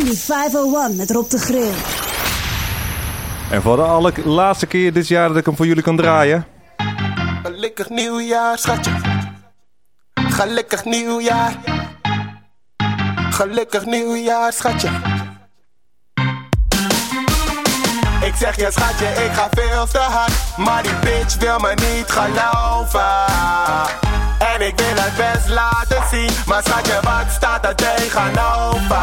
Indie 501 met Rob de Grill. En voor de allerlaatste keer dit jaar dat ik hem voor jullie kan draaien. Gelukkig nieuwjaar, schatje. Gelukkig nieuwjaar. Gelukkig nieuwjaar, schatje. Ik zeg je schatje, ik ga veel te hard Maar die bitch wil me niet geloven En ik wil het best laten zien Maar schatje, wat staat er tegenover?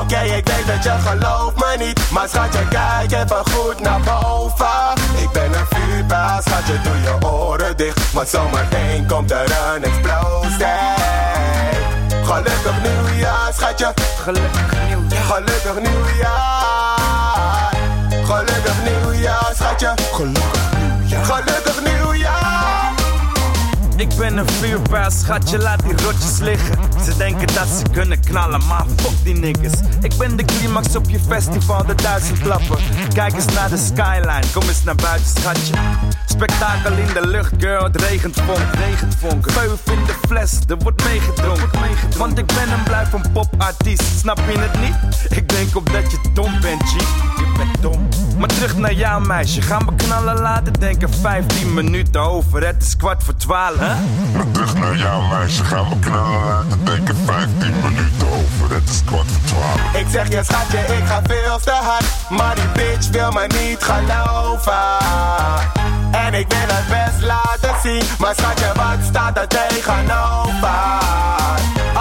Oké, ik weet dat je gelooft me niet Maar schatje, kijk even goed naar boven Ik ben een vuurpijl, schatje, doe je oren dicht Want zometeen komt er een explosie Gelukkig nieuwjaar, schatje Gelukkig nieuwjaar Gelukkig nieuwjaar Gelukkig nieuwjaar, schatje. Gelukkig nieuwjaar. Gelukkig nieuwjaar. Ik ben een vuurpijl, schatje, laat die rotjes liggen. Ze denken dat ze kunnen knallen, maar fuck die niggas. Ik ben de climax op je festival, de duizend klappen. Kijk eens naar de skyline, kom eens naar buiten, schatje. Spektakel in de lucht, girl, het regent vonk, regent vonk. Peuf in de fles, er wordt meegedronken. Want ik ben een blijf een popartiest, snap je het niet? Ik denk op dat je dom bent, G. Je bent dom. Maar terug naar jou, meisje, gaan we knallen laten denken 15 minuten over, het is kwart voor 12. Huh? Terug naar jou, meisje, gaan we knallen denken 15 minuten over, het is kwart voor 12. Ik zeg je schatje, ik ga veel te hard. Maar die bitch wil me niet geloven. En ik wil het best laten zien. Maar schatje, wat staat er tegenover?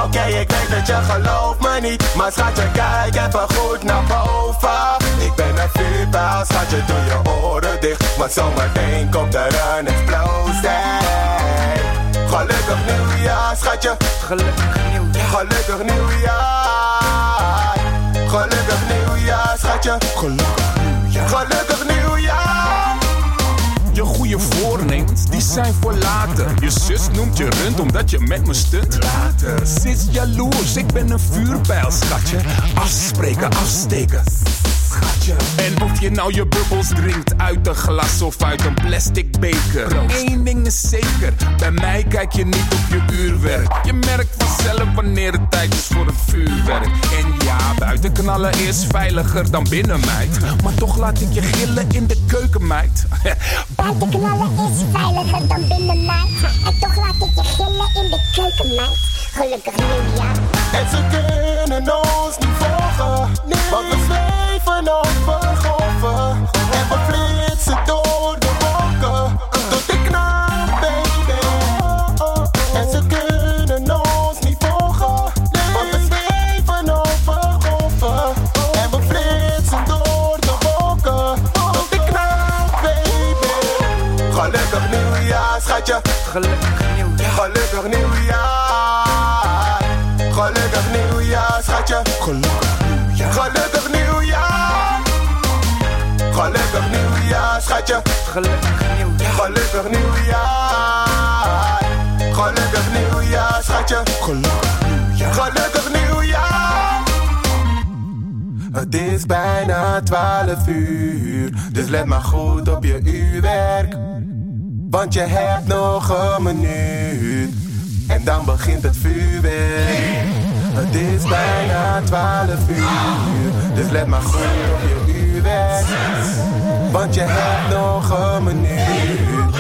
Oké, ik weet dat je gelooft me niet. Maar schatje, kijk even goed naar boven. Ik ben een vuurpijl, schatje, doe je oren dicht. Want zometeen komt er een explosie. Gelukkig nieuwjaar, schatje. Gelukkig nieuwjaar. Gelukkig nieuwjaar. Gelukkig nieuwjaar, schatje. Gelukkig nieuwjaar. Gelukkig nieuwjaar. Je goede voornemens, die zijn voor later. Je zus noemt je rund omdat je met me stunt. Later, ze is jaloers, ik ben een vuurpijl, schatje. Afspreken, afsteken, schatje. En of je nou je bubbels drinkt uit een glas of uit een plastic beker. Eén ding is zeker, bij mij kijk je niet op je uurwerk. Je merkt vanzelf wanneer het tijd is voor het vuurwerk. En ja, buiten knallen is veiliger dan binnen, meid. Maar toch laat ik je gillen in de keuken, meid. Buiten knallen is veiliger dan binnen mij. En toch laat ik je gillen in de keuken, meid. Gelukkig nieuwjaar. En ze kunnen ons niet volgen. Want we zweven En we flitsen door de wolken. Tot ik knap, baby. En ze kunnen ons niet volgen. Want we zweven over golven. En we flitsen door de wolken. Tot ik knap, baby. Gelukkig nieuwjaar, schatje. Gelukkig nieuwjaar. Gelukkig nieuwjaar. Gelukkig nieuwjaar, schatje. Gelukkig schatje. Gelukkig nieuwjaar. Gelukkig nieuwjaar. Gelukkig nieuwjaar, schatje. Gelukkig nieuwjaar. Gelukkig nieuwjaar. Het is bijna 12 uur, dus let maar goed op je uurwerk. Want je hebt nog een minuut en dan begint het vuurwerk. Het is bijna 12 uur, dus let maar goed op je uurwerk. Want je hebt nog een minuut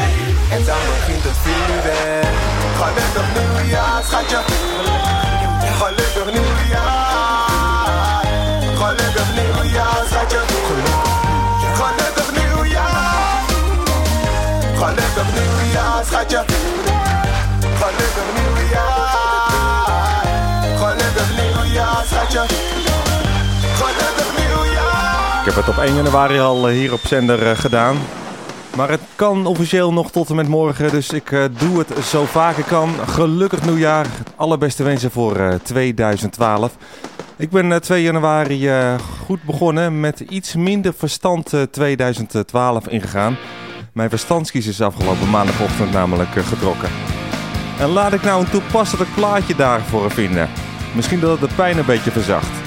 en dan begint het vuurwerk. Gelukkig nieuwjaar, schatje. Gelukkig nieuwjaar. Gelukkig nieuwjaar, schatje. Gelukkig nieuwjaar. Gelukkig nieuwjaar, schatje. Gelukkig nieuwjaar. Gelukkig nieuwjaar. Heb het op 1 januari al eh, hier op zender eh, gedaan. Maar het kan officieel nog tot en met morgen, dus ik eh, doe het zo vaak ik kan. Gelukkig nieuwjaar, allerbeste wensen voor eh, 2012. Ik ben eh, 2 januari goed begonnen met iets minder verstand eh, 2012 ingegaan. Mijn verstandskies is afgelopen maandagochtend namelijk getrokken. En laat ik nou een toepasselijk plaatje daarvoor vinden. Misschien dat het de pijn een beetje verzacht.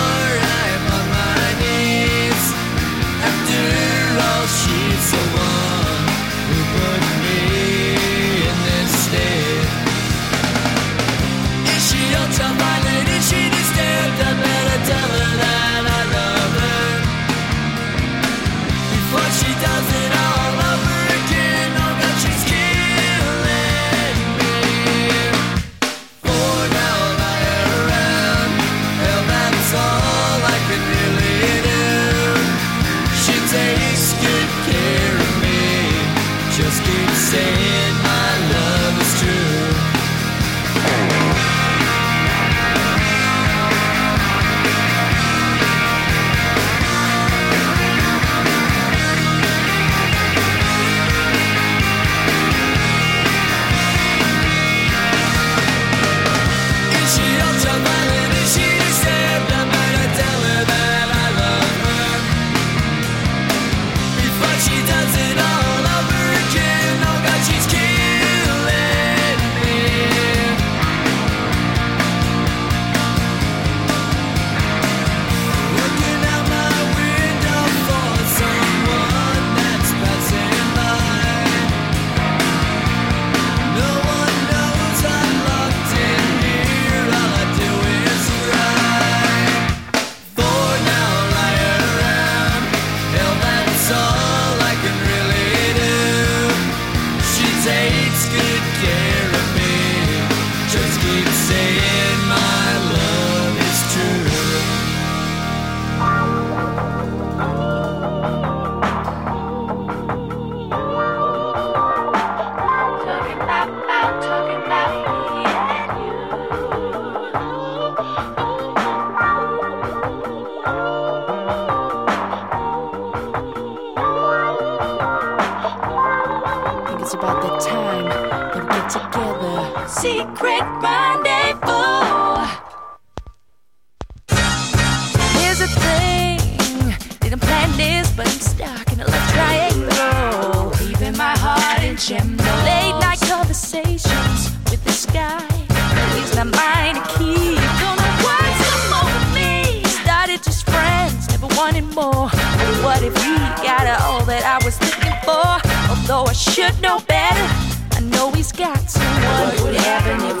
it's about the time that we get together. Secret rendezvous. Here's a thing, didn't plan this, but I'm stuck in a love triangle. Leaving my heart in gemno. Late night conversations with this guy. He's my mind to keep. Don't know what's over me. Started just friends, never wanted more. But what if we got all that I was thinking? Though I should know better, I know he's got someone. What would happen if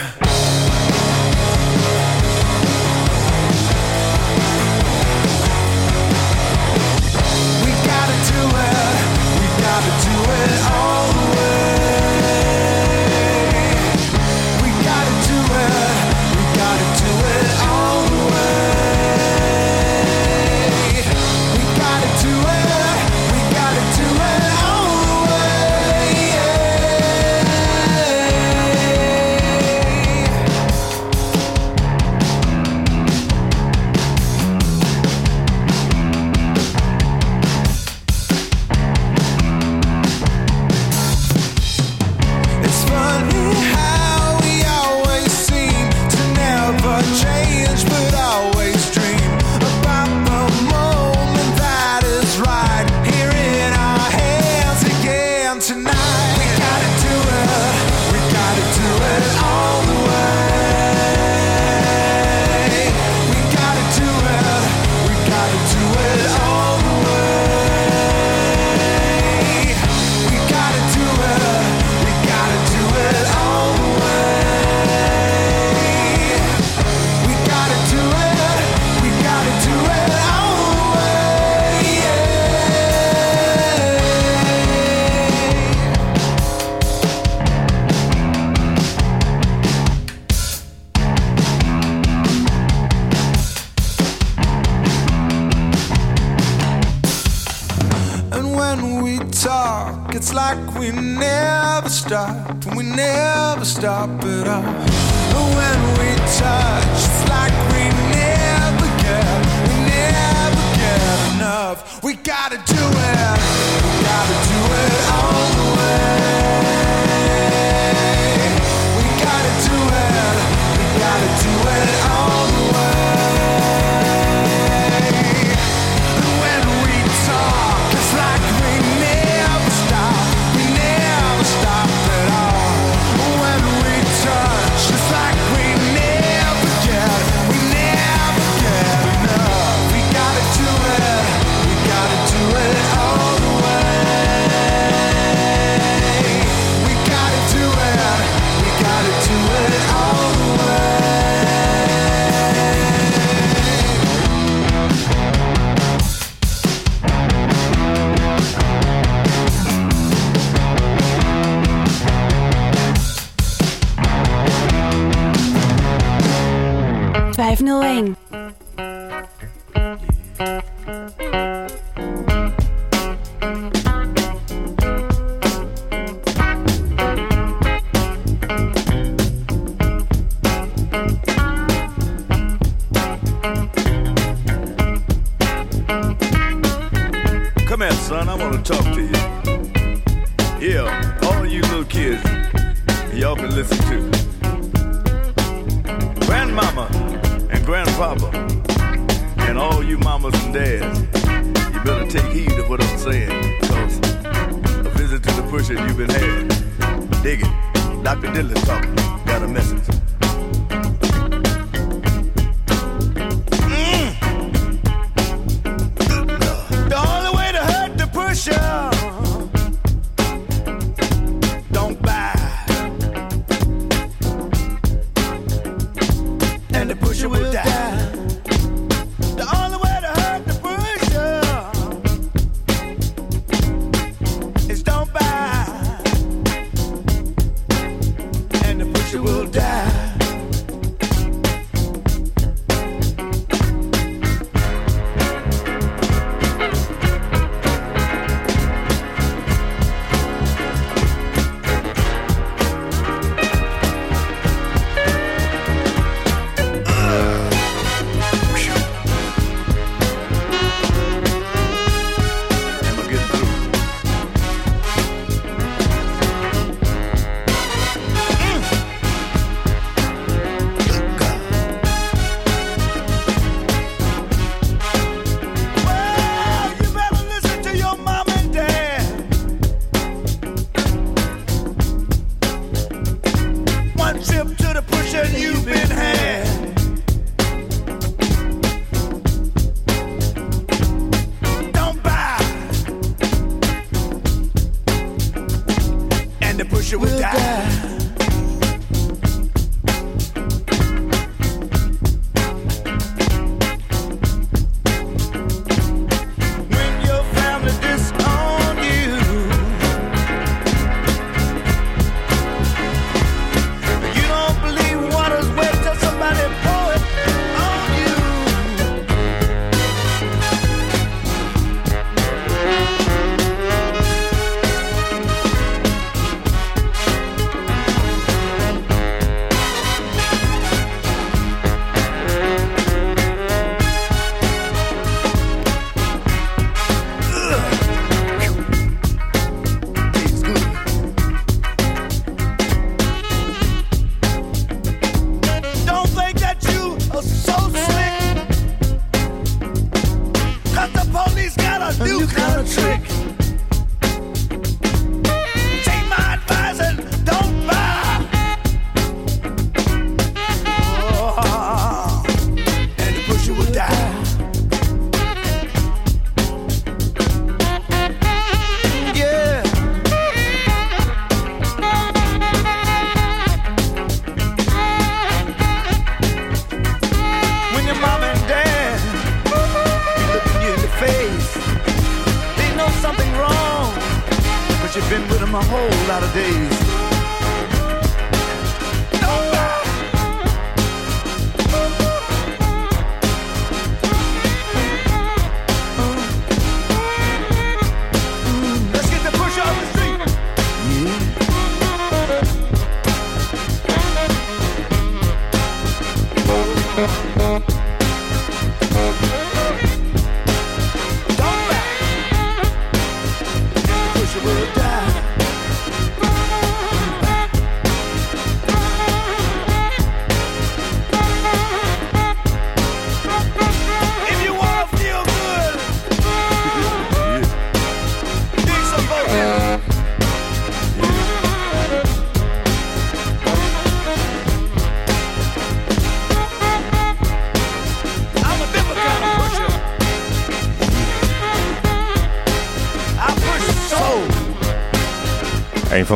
stop it. all. you mamas and dads, you better take heed of what I'm saying, cause a visit to the pusher you've been had. Dig it. Dr. Dillon talking, got a message.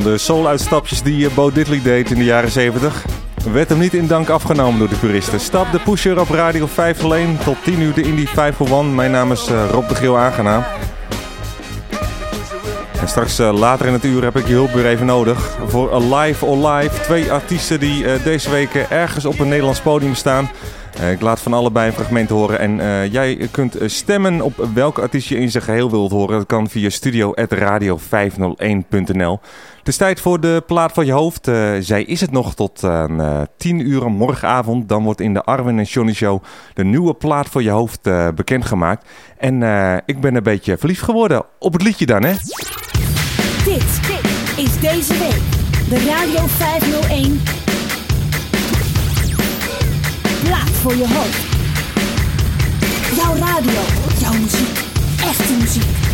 Van de soul-uitstapjes die eh, Bo Diddley deed in de jaren 70. Werd hem niet in dank afgenomen door de puristen. Stap de pusher op Radio 5 alleen. Tot 10 uur de Indie 501. Mijn naam is eh, Rob de Geel aangenaam. En straks eh, later in het uur heb ik je hulp weer even nodig. Voor Alive or Live. Twee artiesten die deze week ergens op een Nederlands podium staan. Eh, ik laat van allebei een fragment horen. En eh, jij kunt eh, stemmen op welke artiest je in zijn geheel wilt horen. Dat kan via studio.radio501.nl. Het is tijd voor de plaat van je hoofd. Zij is het nog tot eh 10 uur morgenavond. Dan wordt in de Arwin en Johnny Show de nieuwe plaat voor je hoofd bekendgemaakt. En ik ben een beetje verliefd geworden op het liedje dan, hè? Dit is deze week de Radio 501. Plaat voor je hoofd. Jouw radio, jouw muziek, echte muziek.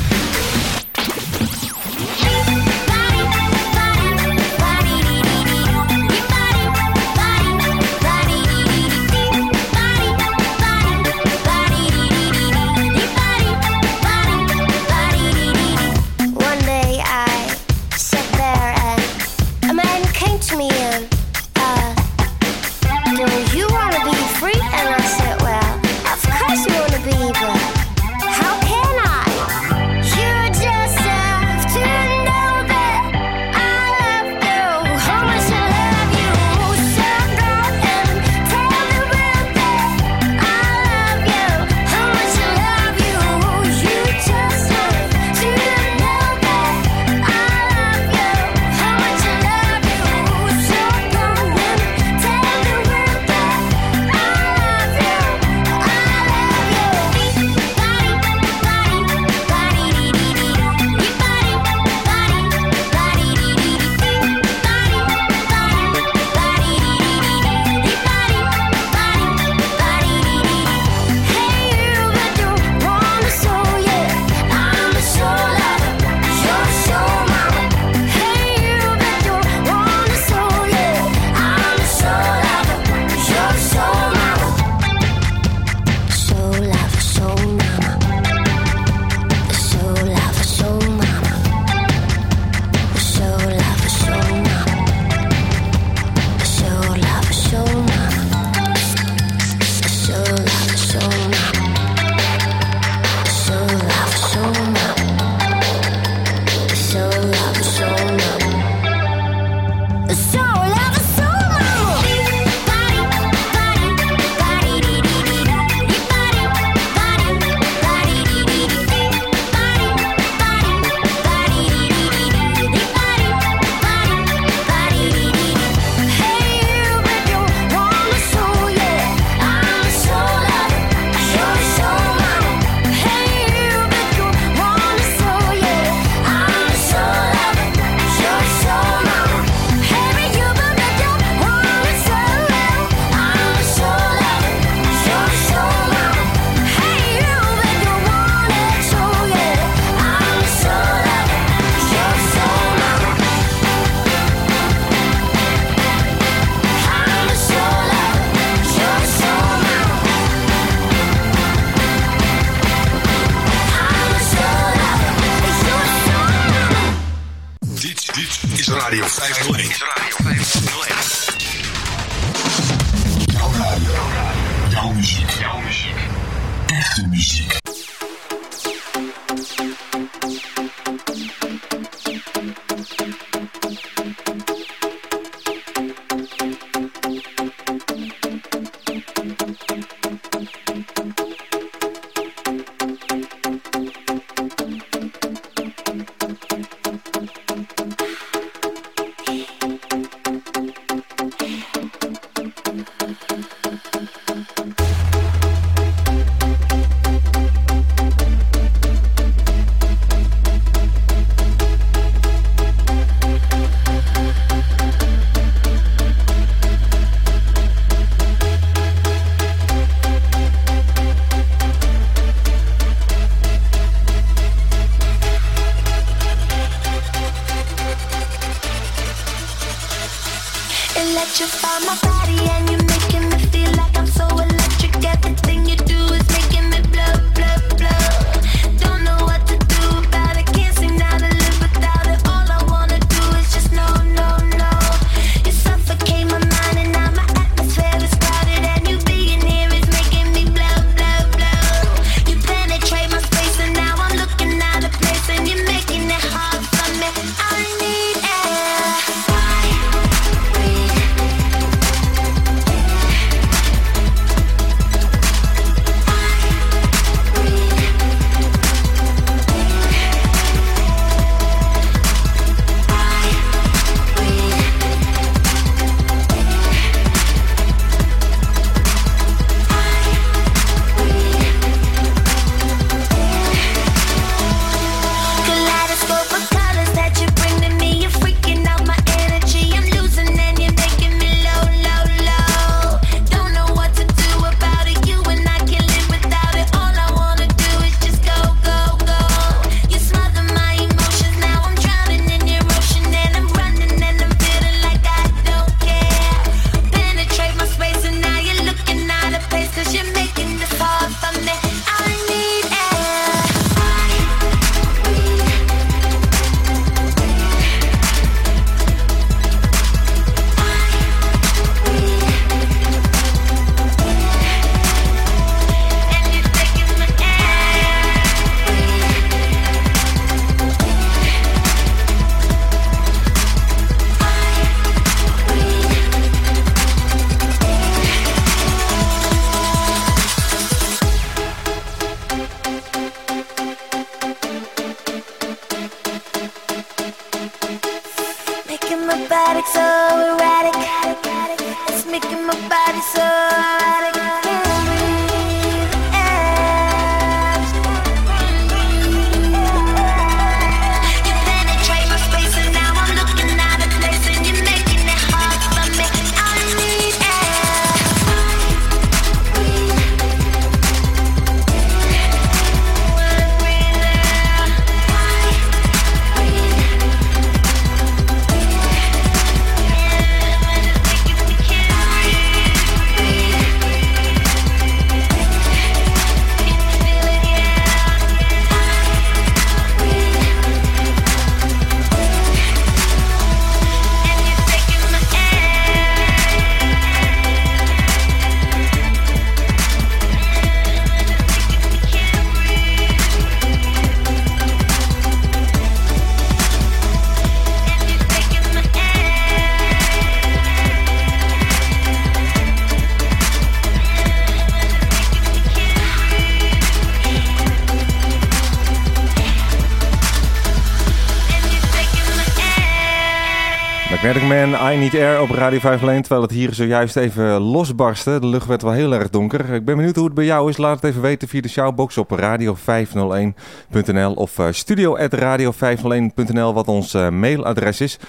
Man, I Need Air op Radio 501, terwijl het hier zojuist even losbarstte. De lucht werd wel heel erg donker. Ik ben benieuwd hoe het bij jou is. Laat het even weten via de shoutbox op radio501.nl of uh, studio.radio501.nl, wat ons uh, mailadres is.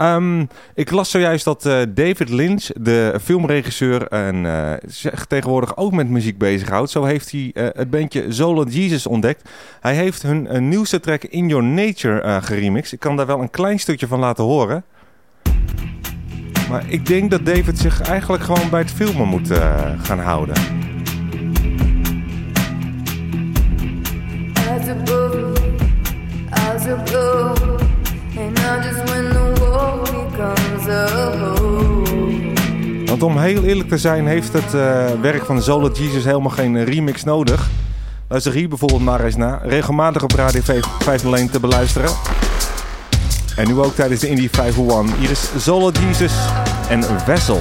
Um, ik las zojuist dat uh, David Lynch, de filmregisseur en uh, zich tegenwoordig ook met muziek bezighoudt. Zo heeft hij het bandje Solo Jesus ontdekt. Hij heeft hun nieuwste track In Your Nature geremixed. Ik kan daar wel een klein stukje van laten horen. Maar ik denk dat David zich eigenlijk gewoon bij het filmen moet gaan houden. As above, as above, and I just when the Want om heel eerlijk te zijn heeft het uh, werk van Solo Jesus helemaal geen remix nodig. Luister hier bijvoorbeeld maar eens na. Regelmatig op Radio 501 te beluisteren. En nu ook tijdens de Indie 501. Hier is Solo Jesus en Vessel.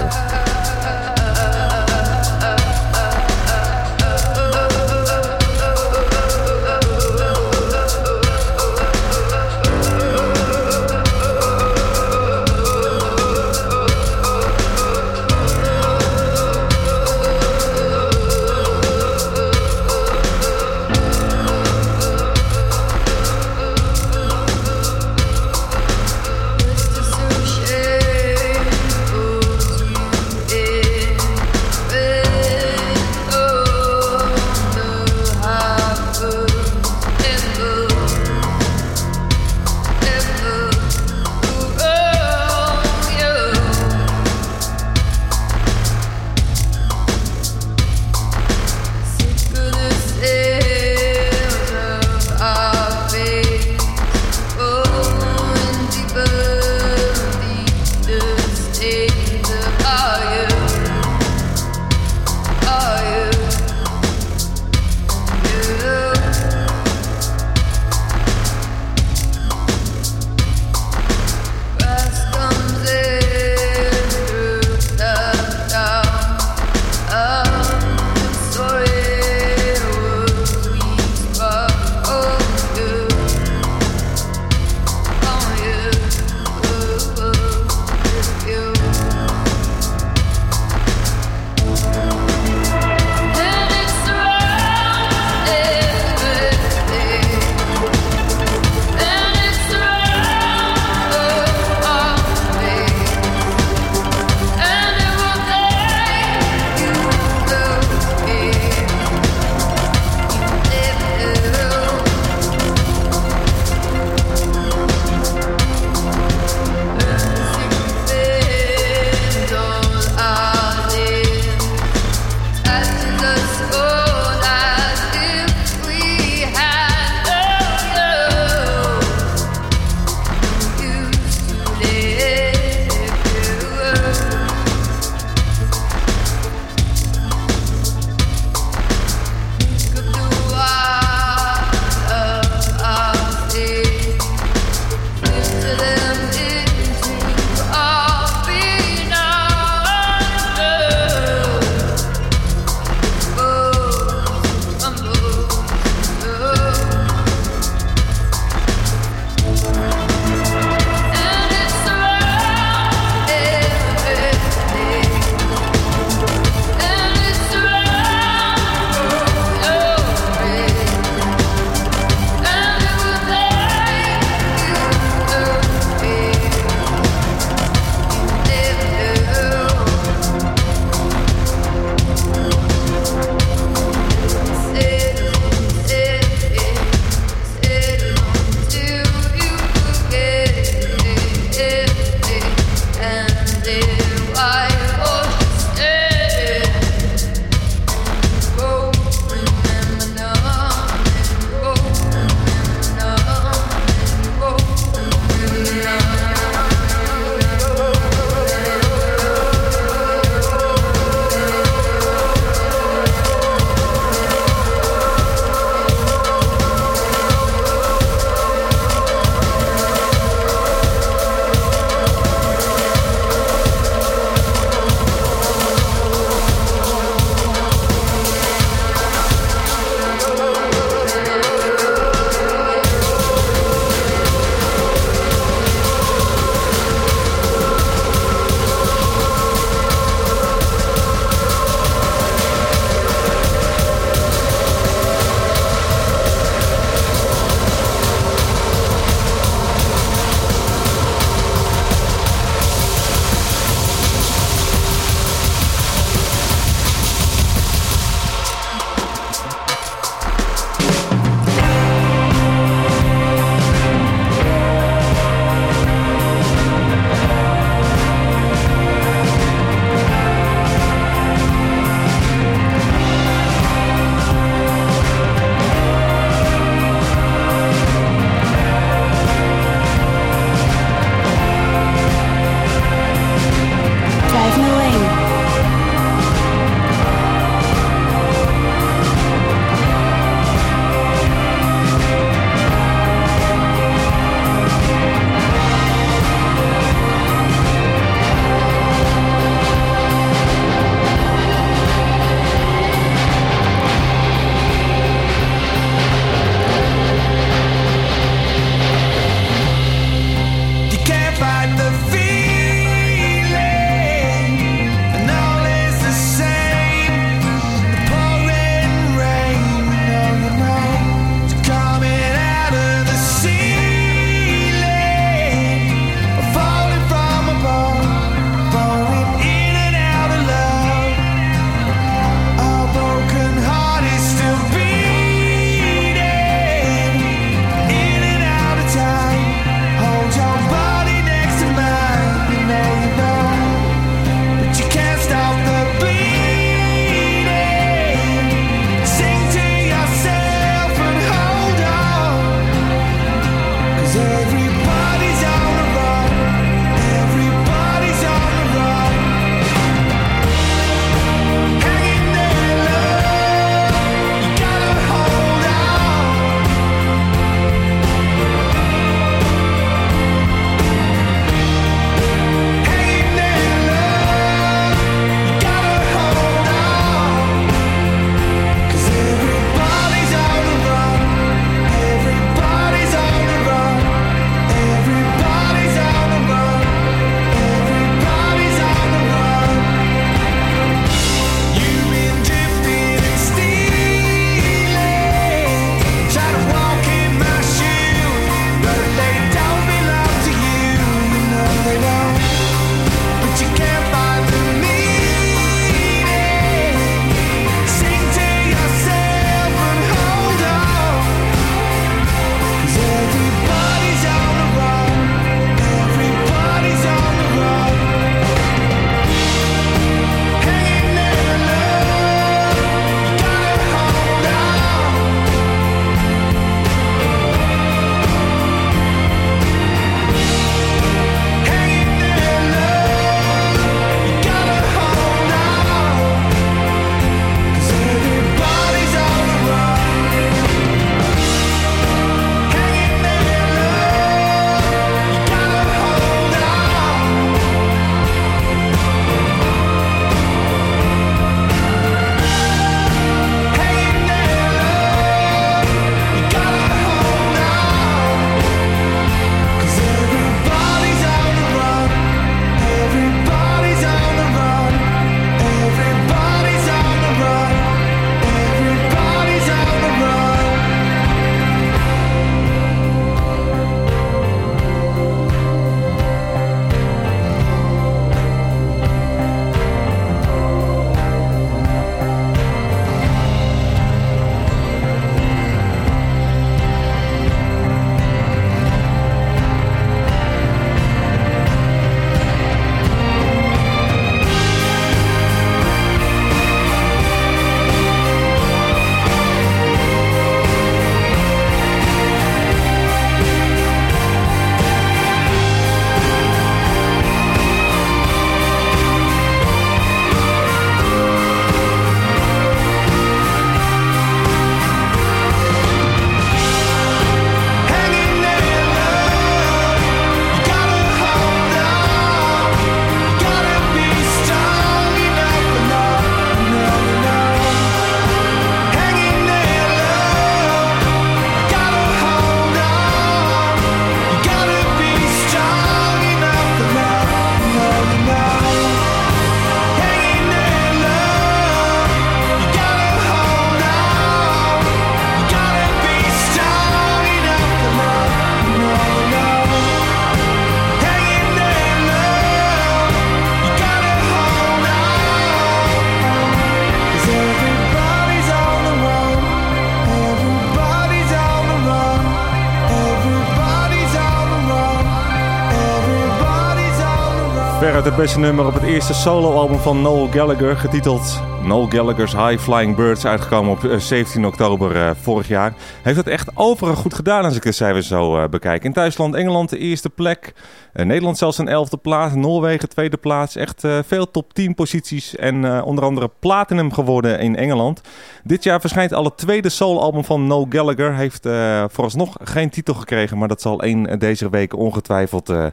Het beste nummer op het eerste soloalbum van Noel Gallagher, getiteld Noel Gallagher's High Flying Birds, uitgekomen op eh, 17 oktober eh, vorig jaar. Heeft het echt overal goed gedaan als ik de cijfers zo eh, bekijk. In thuisland Engeland de eerste plek, eh, Nederland zelfs een elfde plaats, Noorwegen tweede plaats. Echt eh, veel top 10 posities en eh, onder andere platinum geworden in Engeland. Dit jaar verschijnt al het tweede soloalbum van Noel Gallagher. Heeft eh, vooralsnog geen titel gekregen, maar dat zal één deze week ongetwijfeld eh,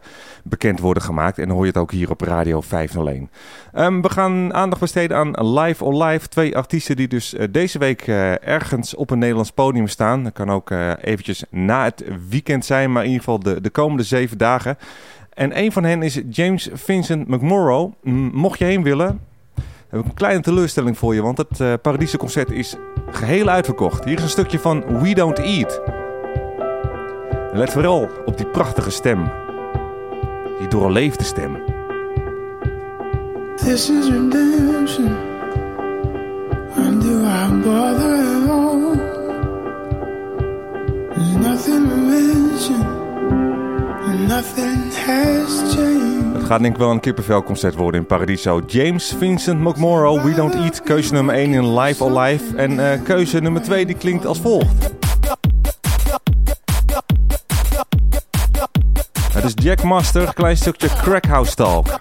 bekend worden gemaakt. En dan hoor je het ook hier op Radio 501. Ehm, we gaan aandacht besteden aan Live or Live. Twee artiesten die dus eh, deze week eh, ergens op een Nederlands podium staan. Dat kan ook eh, eventjes na het weekend zijn, maar in ieder geval de, de komende zeven dagen. En een van hen is James Vincent McMorrow. Mocht je heen willen, heb ik een kleine teleurstelling voor je, want het eh Paradiso-concert is geheel uitverkocht. Hier is een stukje van We Don't Eat. Let vooral op die prachtige stem. Die doorleefde stem. This is redemption. And do I bother at all? There's nothing to mention. Het gaat denk ik wel een kippenvelconcert worden in Paradiso. James Vincent McMorrow, We Don't Eat. Keuze nummer 1 in Live or Live. En eh, keuze nummer 2 die klinkt als volgt. Het is Jack Master, klein stukje Crackhouse Talk.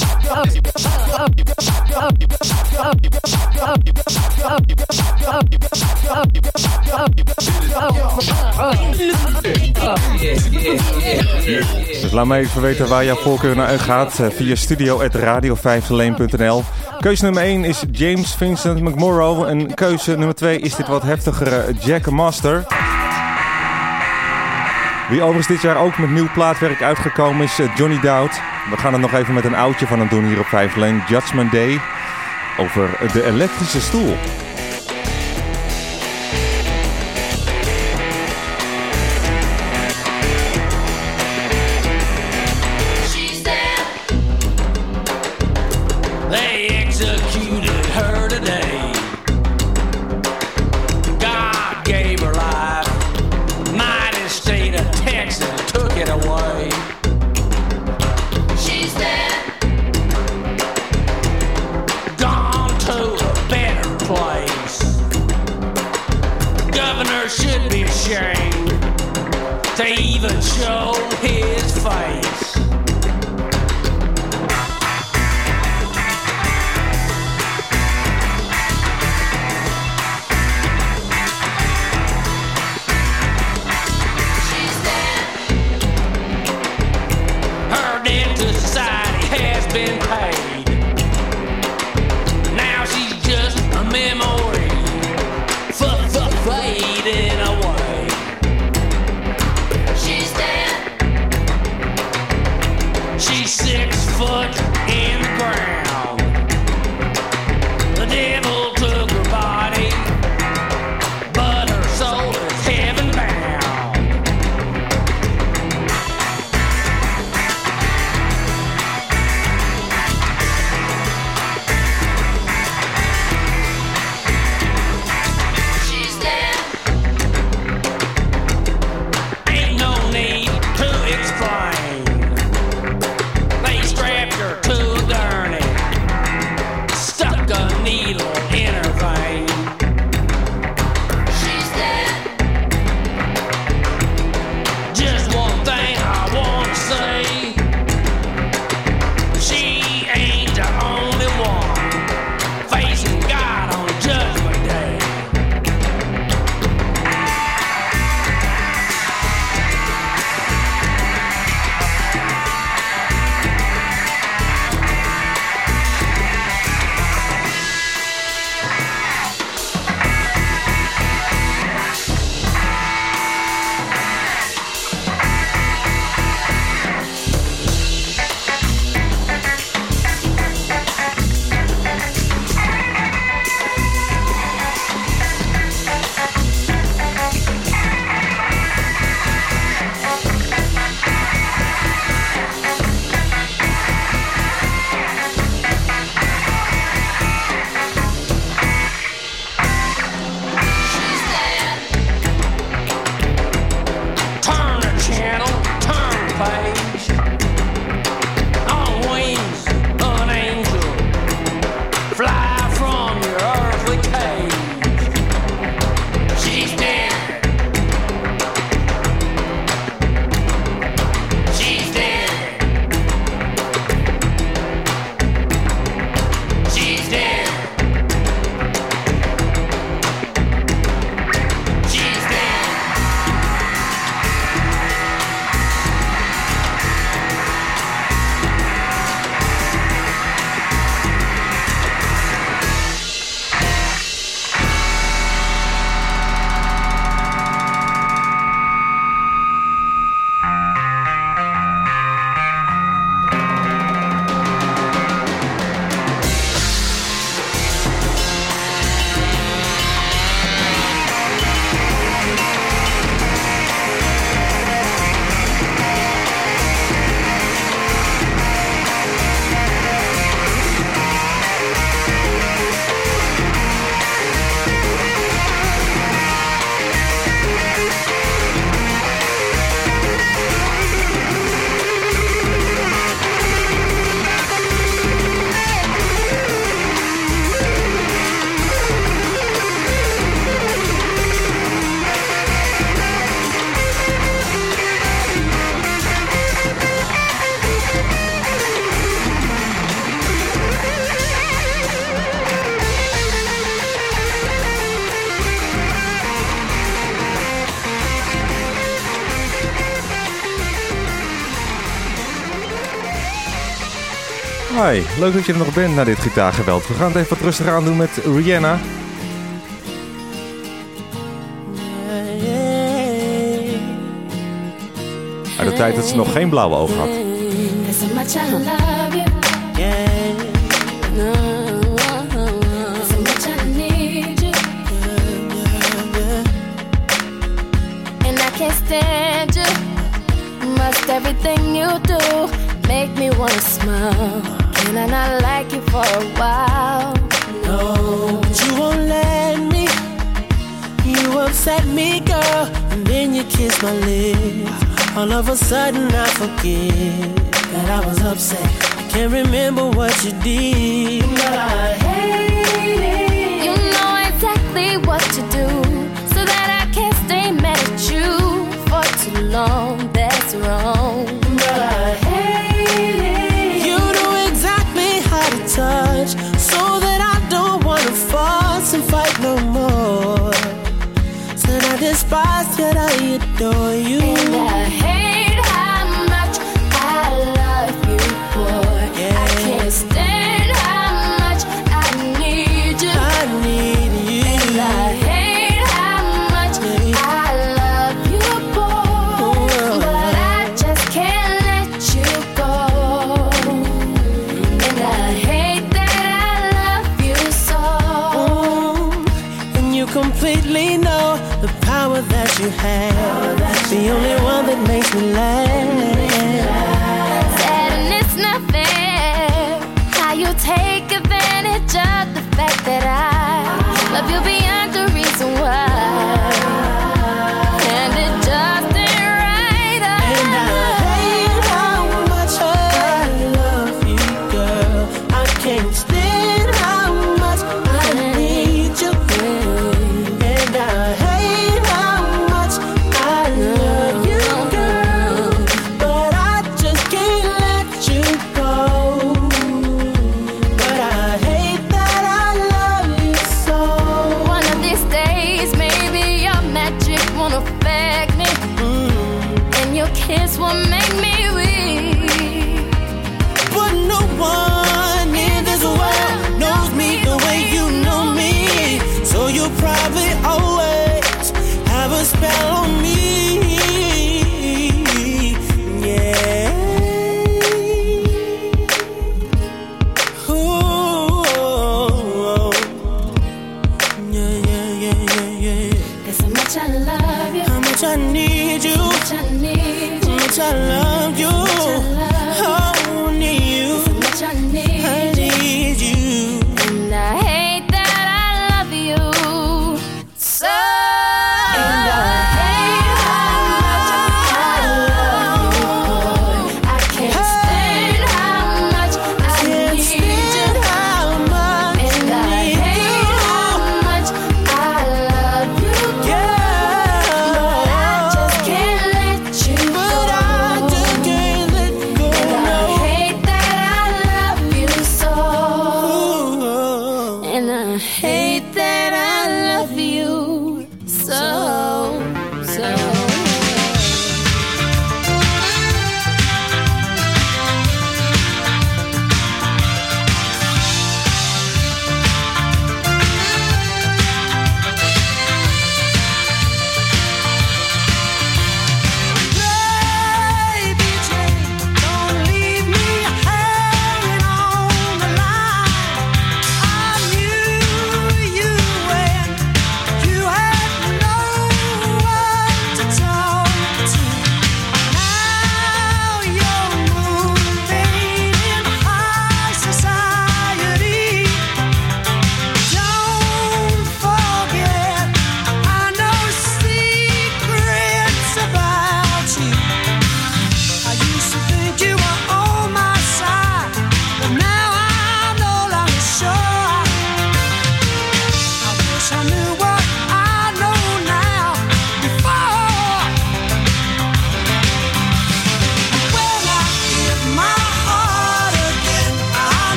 Dus laat me even weten waar jouw voorkeur naar uitgaat eh, via studio.radio501.nl. Keuze nummer 1 is James Vincent McMorrow. En keuze nummer 2 is dit wat heftigere Jack Master. Wie overigens dit jaar ook met nieuw plaatwerk uitgekomen is, eh, Johnny Dowd. We gaan het nog even met een oudje van hem doen hier op 5 Lane. Judgment Day over de elektrische stoel. Leuk dat je er nog bent na dit gitaargeweld. We gaan het even wat rustiger aan doen met Rihanna. Uit de tijd dat ze nog geen blauwe ogen had. Everything you do make me wanna smile. Can I not like you for a while? No, but you won't let me. You upset me, girl, and then you kiss my lips. All of a sudden, I forget that I was upset. I can't remember what you did, but I hate it. You know exactly what to do so that I can't stay mad at you for too long. Adore you.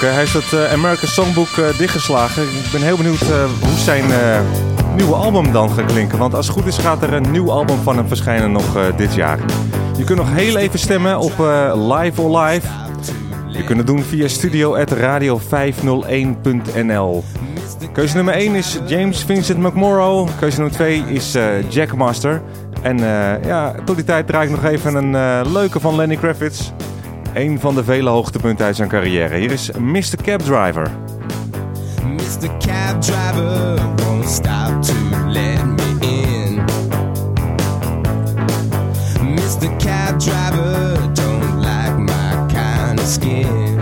Hè. Hij heeft het eh, American Songbook eh, dichtgeslagen. Ik ben heel benieuwd eh, hoe zijn nieuwe album dan gaat klinken. Want als het goed is gaat er een nieuw album van hem verschijnen nog dit jaar. Je kunt nog heel even stemmen op Live or Live. Je kunt het doen via studio.radio501.nl Keuze nummer 1 is James Vincent McMorrow. Keuze nummer 2 is eh Jackmaster. En ja, tot die tijd draai ik nog even een leuke van Lenny Kravitz. Een van de vele hoogtepunten uit zijn carrière. Hier is Mr. Cab Driver. Mr. Cab Driver won't stop to let me in. Mr. Cab Driver don't like my kind of skin.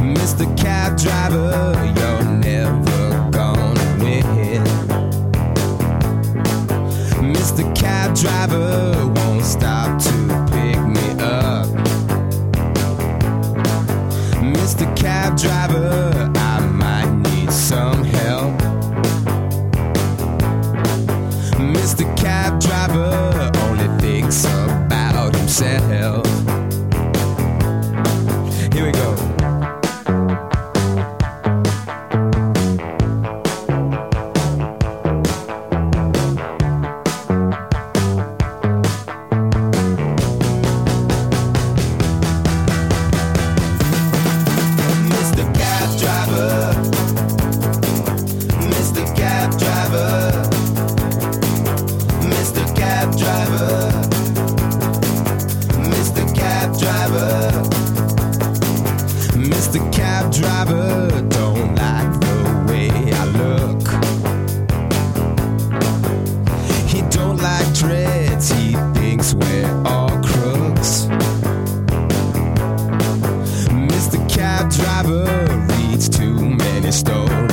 Mr. Cab Driver, you're never gonna win. Mr. Cab Driver story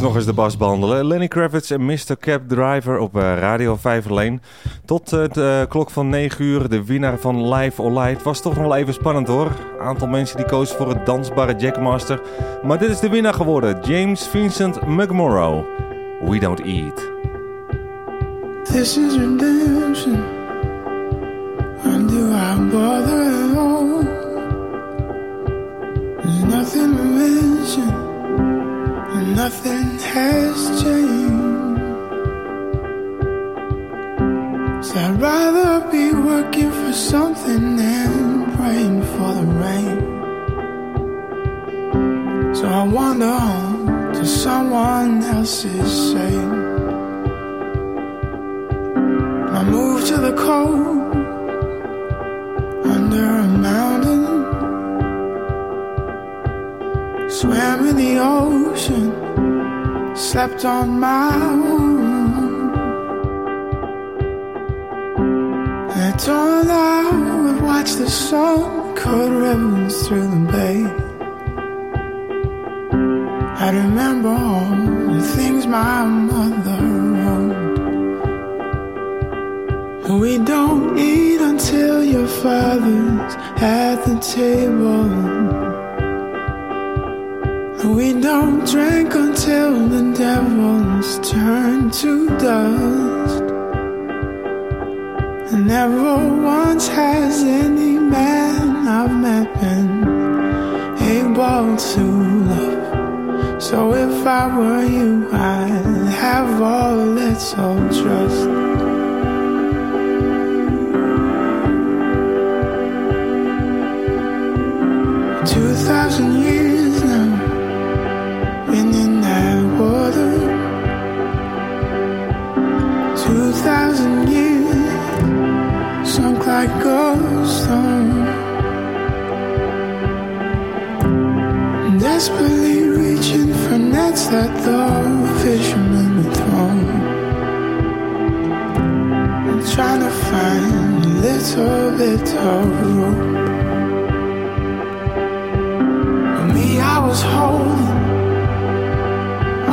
Nog eens de bas behandelen. Lenny Kravitz en Mr. Cab Driver op eh, Radio 5 alleen. Tot eh, de klok van 9 uur, de winnaar van Live or Light. Was toch nog wel even spannend hoor. Aantal mensen die kozen voor het dansbare Jackmaster. Maar dit is de winnaar geworden. James Vincent McMorrow. We Don't Eat. This is redemption. We don't drink until the devil's turn to dust. And never once has any man I've met been able to love. So if I were you, I'd have a little trust. Two thousand years like ghost stone. Desperately reaching for nets that the fishermen had thrown. I'm trying to find a little bit of rope. Me, I was holding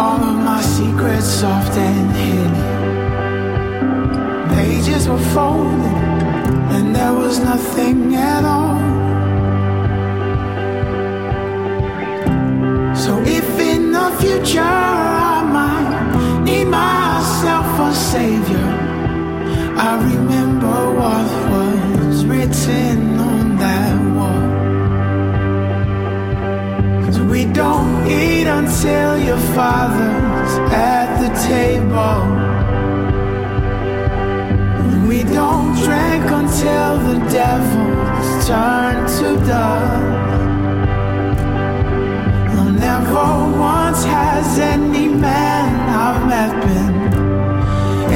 all of my secrets soft and hidden. Pages were folding, and there was nothing at all. So if in the future I might need myself a savior, I remember what was written on that wall. Cause we don't eat until your father's at the table. Until the devil's turned to dust. Never once has any man I've met been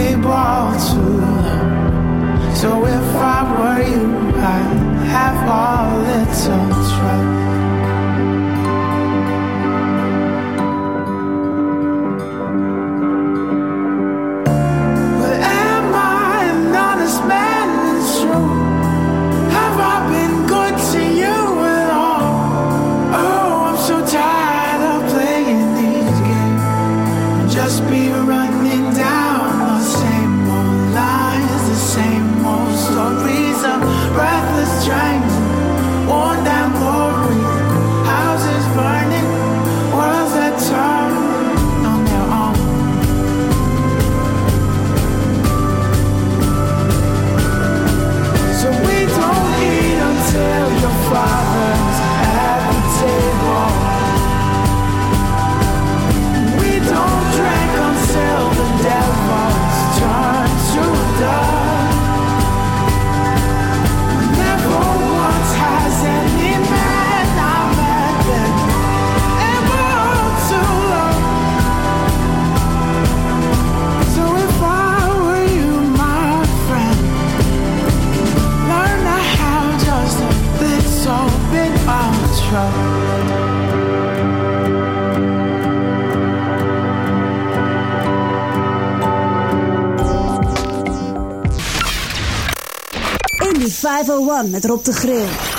able to love. So if I were you, I'd have a little. 501 met Rob de Grill.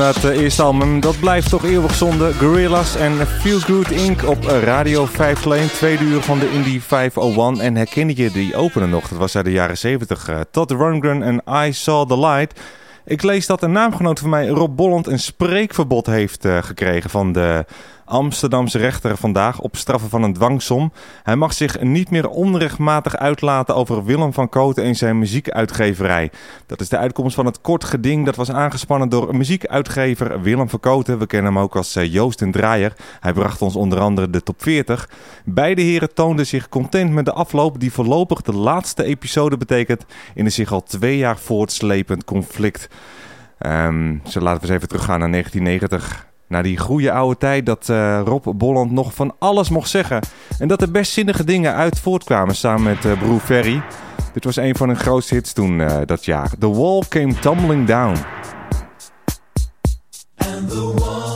Beetje doodgebloed na het eh, eerste album. Dat blijft toch eeuwig zonde. Gorillas en Feel Good Inc. op eh, Radio 5 Lane. Tweede uur van de Indie 501. En herken je die openen nog? Dat was uit de jaren 70. eh, Todd Rundgren en I Saw The Light. Ik lees dat een naamgenoot van mij, Rob Bolland, een spreekverbod heeft gekregen van de Amsterdamse rechter vandaag op straffen van een dwangsom. Hij mag zich niet meer onrechtmatig uitlaten over Willem van Koten en zijn muziekuitgeverij. Dat is de uitkomst van het kort geding dat was aangespannen door muziekuitgever Willem van Koten. We kennen hem ook als eh, Joost en Draaier. Hij bracht ons onder andere de top 40. Beide heren toonden zich content met de afloop die voorlopig de laatste episode betekent in een zich al twee jaar voortslepend conflict. Zo laten we eens even teruggaan naar 1990. Naar die goede oude tijd dat eh, Rob Bolland nog van alles mocht zeggen. En dat er best zinnige dingen uit voortkwamen samen met eh broer Ferry. Dit was een van hun grootste hits toen eh, dat jaar. The Wall Came Tumbling Down. And the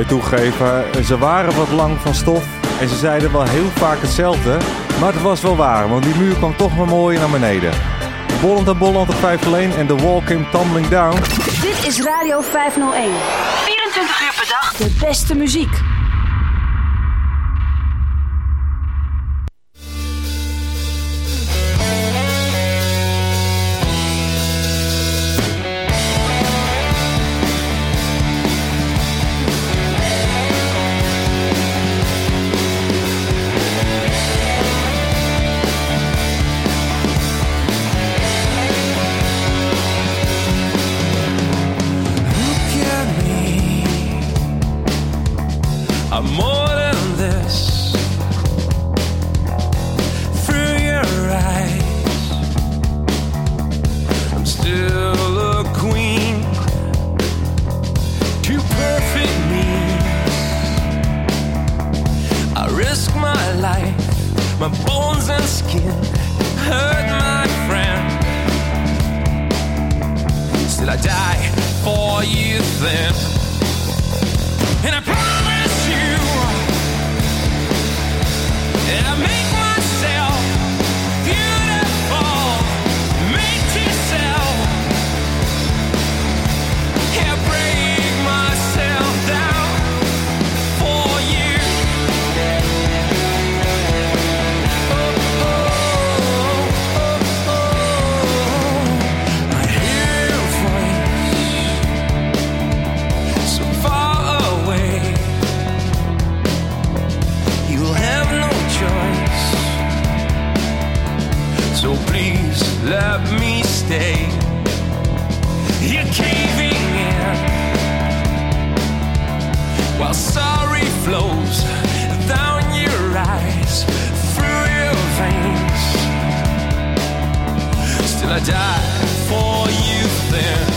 je toegeven, ze waren wat lang van stof en ze zeiden wel heel vaak hetzelfde. Maar het was wel waar, want die muur kwam toch maar mooi naar beneden. Bolland en Bolland op 5 alleen en de wall came tumbling down. Dit is Radio 501. 24 uur per dag. De beste muziek. I die for you then.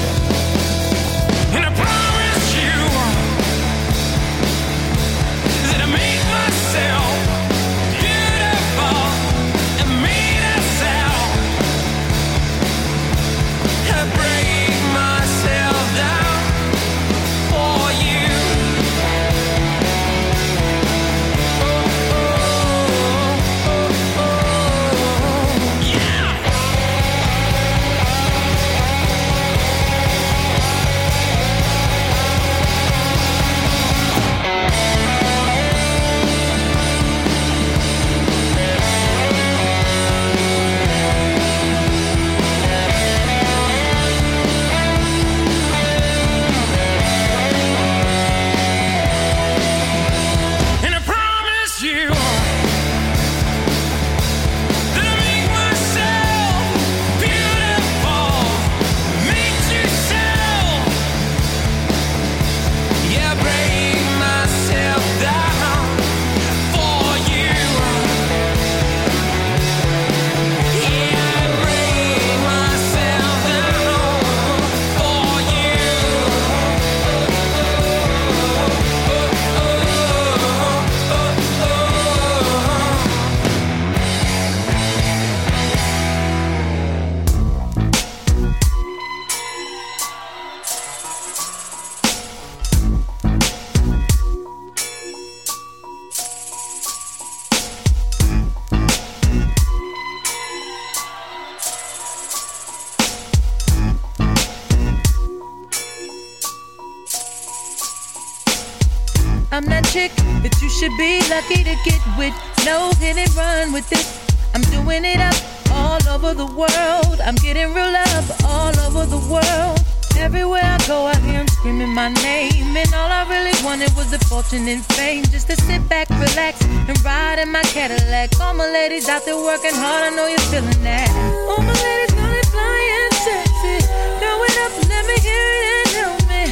World. I'm getting real love all over the world. Everywhere I go, I hear screaming my name. And all I really wanted was the fortune and fame. Just to sit back, relax, and ride in my Cadillac. All my ladies out there working hard, I know you're feeling that. All my ladies know they flying sexy. Throw it up, let me hear it and help me.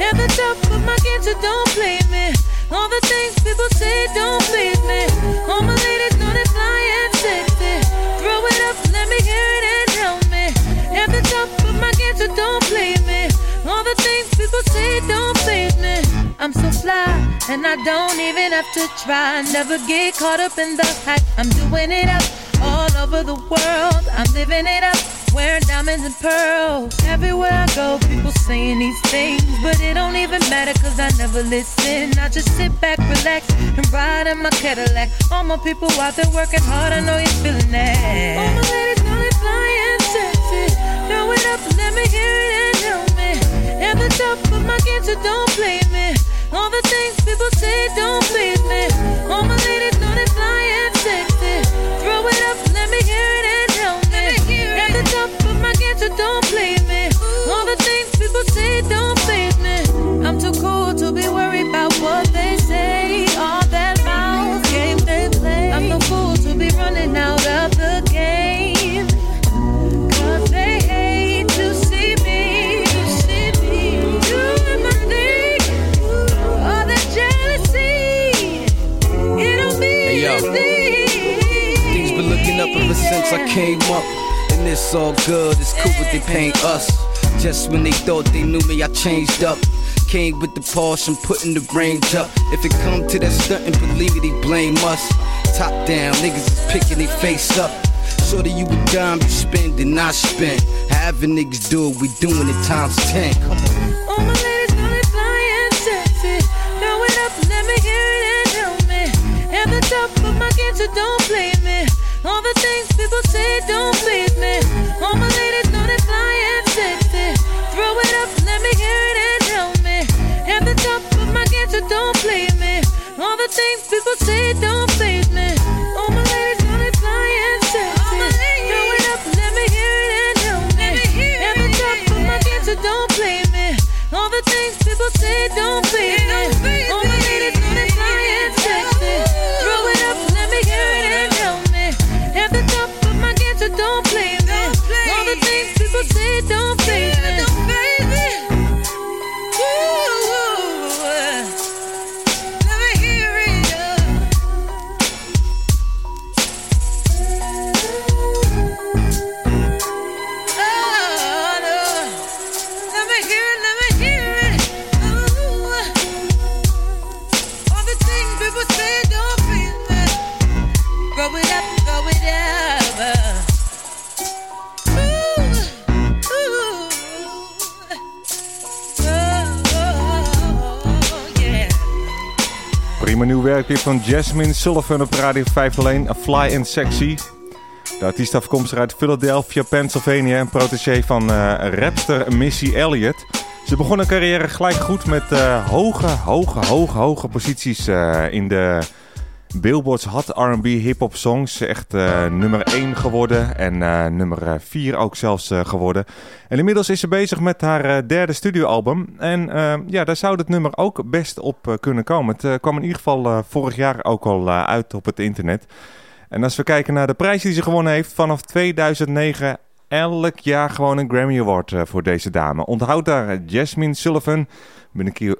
At the top of my game, so don't blame me. All the things people say don't please me. All my ladies My don't me. All the things people say don't please me. I'm so fly, and I don't even have to try. Never get caught up in the hype. I'm doing it up all over the world. I'm living it up wearing diamonds and pearls. Everywhere I go, people saying these things, but it don't even matter cause I never listen. I just sit back, relax, and ride in my Cadillac. All my people out there working hard, I know you're feeling that. All my ladies know they flying. Throw it up, and let me hear it and tell me. At the top of my game, so don't blame me. All the things people say don't please me. All my ladies know they flying came up. And it's all good, it's cool what they paint us. Just when they thought they knew me, I changed up. Came with the Porsche putting the range up. If it come to that stunting, believe it, they blame us. Top down, niggas is picking their face up. Shorty, you a dime, you spend and I spend. Having niggas do it, we doing it times ten. Come on. My sexy. It up, let me hear it and tell me. At the top of my game, so don't play me. All the things don't van Jasmine Sullivan op Radio 501, A Fly and Sexy. De artiest afkomstig uit Philadelphia, Pennsylvania en protégé van rapster Missy Elliott. Ze begon haar carrière gelijk goed met eh, hoge, hoge, hoge, hoge posities eh, in de Billboard's Hot R&B hip-hop songs. Echt eh, nummer 1 geworden en eh, nummer 4 ook zelfs eh, geworden. En inmiddels is ze bezig met haar eh, derde studioalbum. En eh, ja, daar zou het nummer ook best op eh, kunnen komen. Het eh, kwam in ieder geval eh, vorig jaar ook al eh, uit op het internet. En als we kijken naar de prijs die ze gewonnen heeft vanaf 2009... Elk jaar gewoon een Grammy Award eh, voor deze dame. Onthoud daar eh, Jasmine Sullivan.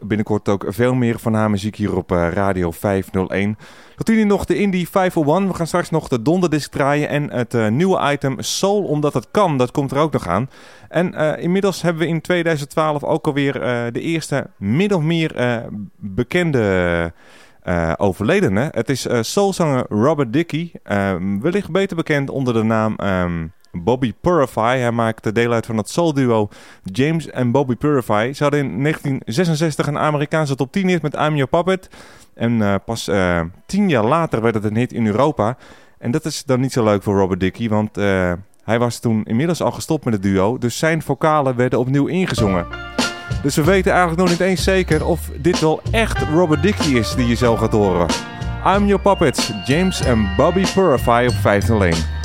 Binnenkort ook veel meer van haar muziek hier op eh, Radio 501. Tot nu nog de Indie 501. We gaan straks nog de donderdisc draaien en het eh, nieuwe item Soul Omdat Het Kan. Dat komt er ook nog aan. En eh, inmiddels hebben we in 2012 ook alweer eh, de eerste min of meer bekende eh overledene. Het is eh, soulzanger Robert Dickey. eh, wellicht beter bekend onder de naam... ehm, Bobby Purify. Hij maakte deel uit van het soulduo James en Bobby Purify. Ze hadden in 1966 een Amerikaanse top 10 hit met I'm Your Puppet. En eh, pas eh, tien jaar later werd het een hit in Europa. En dat is dan niet zo leuk voor Robert Dickey, want eh, hij was toen inmiddels al gestopt met het duo. Dus zijn vocalen werden opnieuw ingezongen. Dus we weten eigenlijk nog niet eens zeker of dit wel echt Robert Dickey is die je zo gaat horen. I'm Your Puppets, James en Bobby Purify op 501. I'll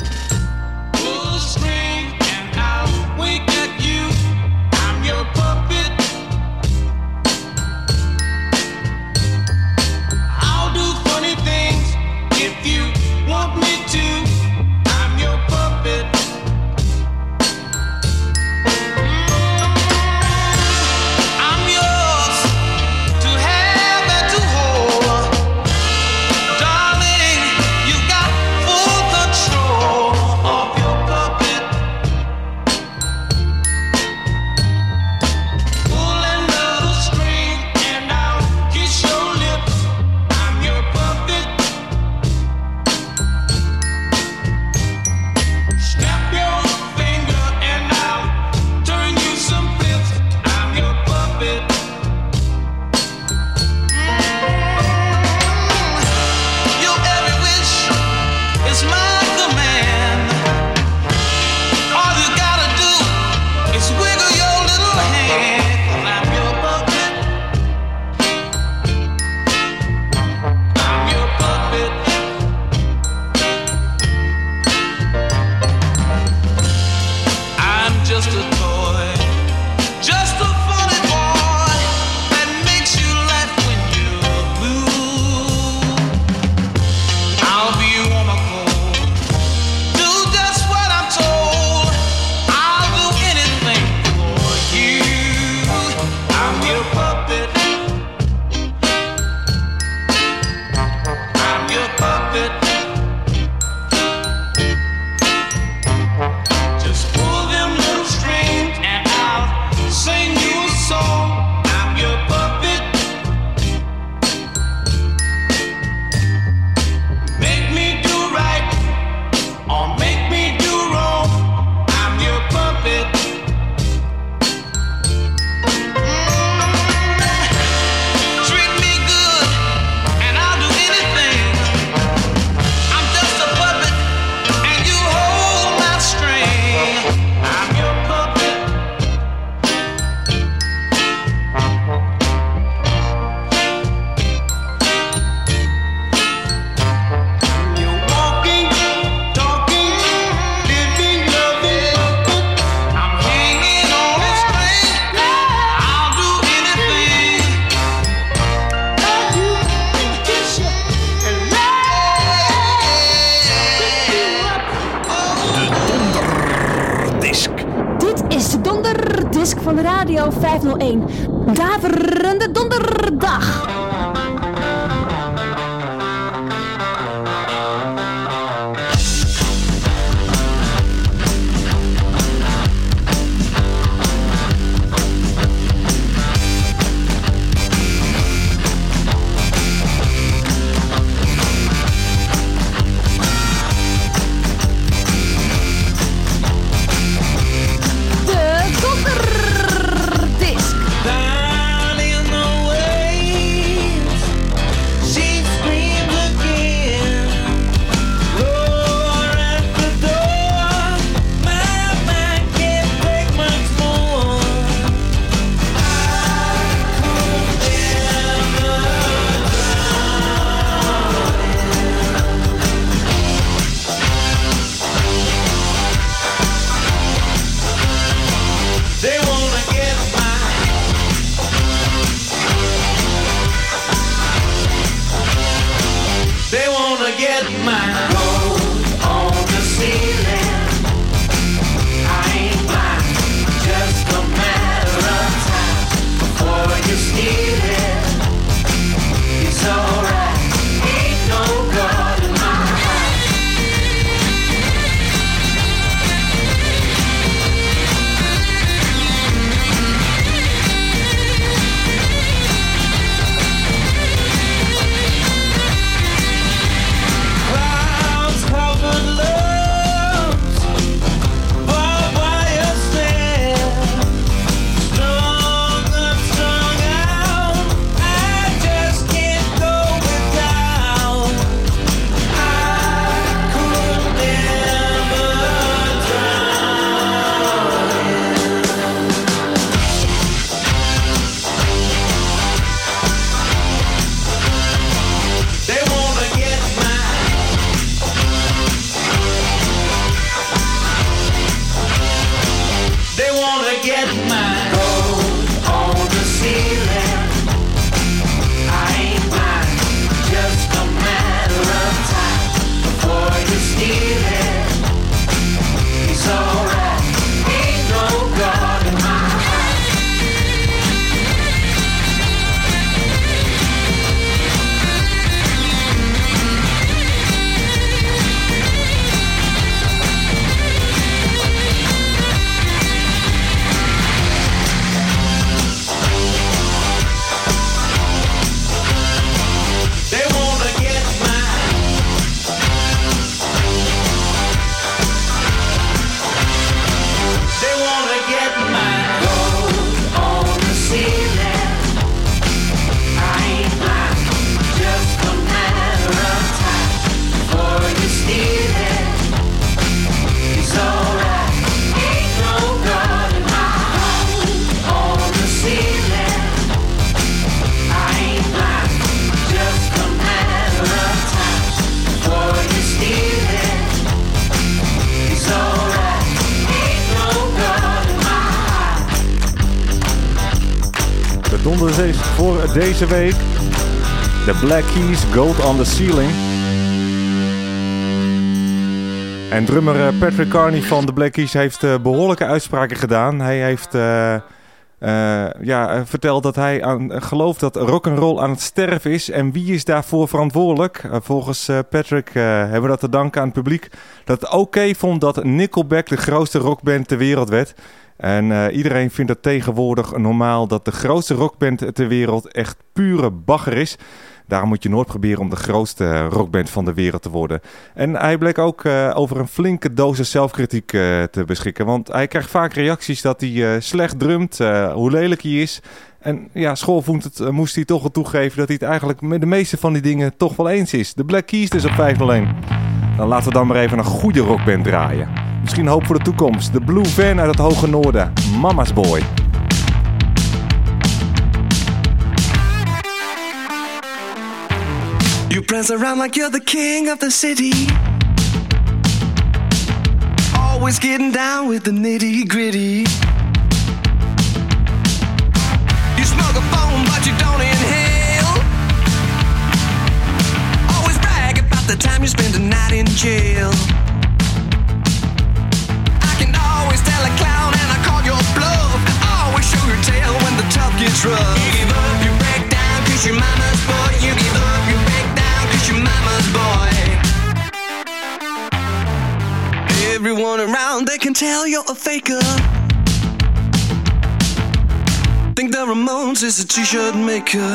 deze week. De Black Keys, Gold on the Ceiling. En drummer eh, Patrick Carney van de Black Keys heeft eh, behoorlijke uitspraken gedaan. Hij heeft eh, ja, verteld dat hij aan, gelooft dat rock'n'roll aan het sterven is. En wie is daarvoor verantwoordelijk? Volgens Patrick hebben we dat te danken aan het publiek. Dat het oké vond dat Nickelback de grootste rockband ter wereld werd. En eh, iedereen vindt het tegenwoordig normaal dat de grootste rockband ter wereld echt pure bagger is. Daarom moet je nooit proberen om de grootste rockband van de wereld te worden. En hij bleek ook eh, over een flinke dosis zelfkritiek eh, te beschikken. Want hij krijgt vaak reacties dat hij eh, slecht drumt, eh, hoe lelijk hij is. En ja, schoolvoet eh, moest hij toch wel toegeven dat hij het eigenlijk met de meeste van die dingen toch wel eens is. De Black Keys dus op 501. Dan laten we dan maar even een goede rockband draaien. Misschien hoop voor de toekomst. De Blue Van uit het hoge noorden. Mama's Boy. You prance around like you're the king of the city. Always getting down with the nitty gritty. You smoke a phone, but you don't inhale. Always brag about the time you spend a night in jail. trust. You give up, you break down, cause your mama's boy. You give up, you break down, cause your mama's boy. Everyone around, they can tell you're a faker. Think the Ramones is a t-shirt maker.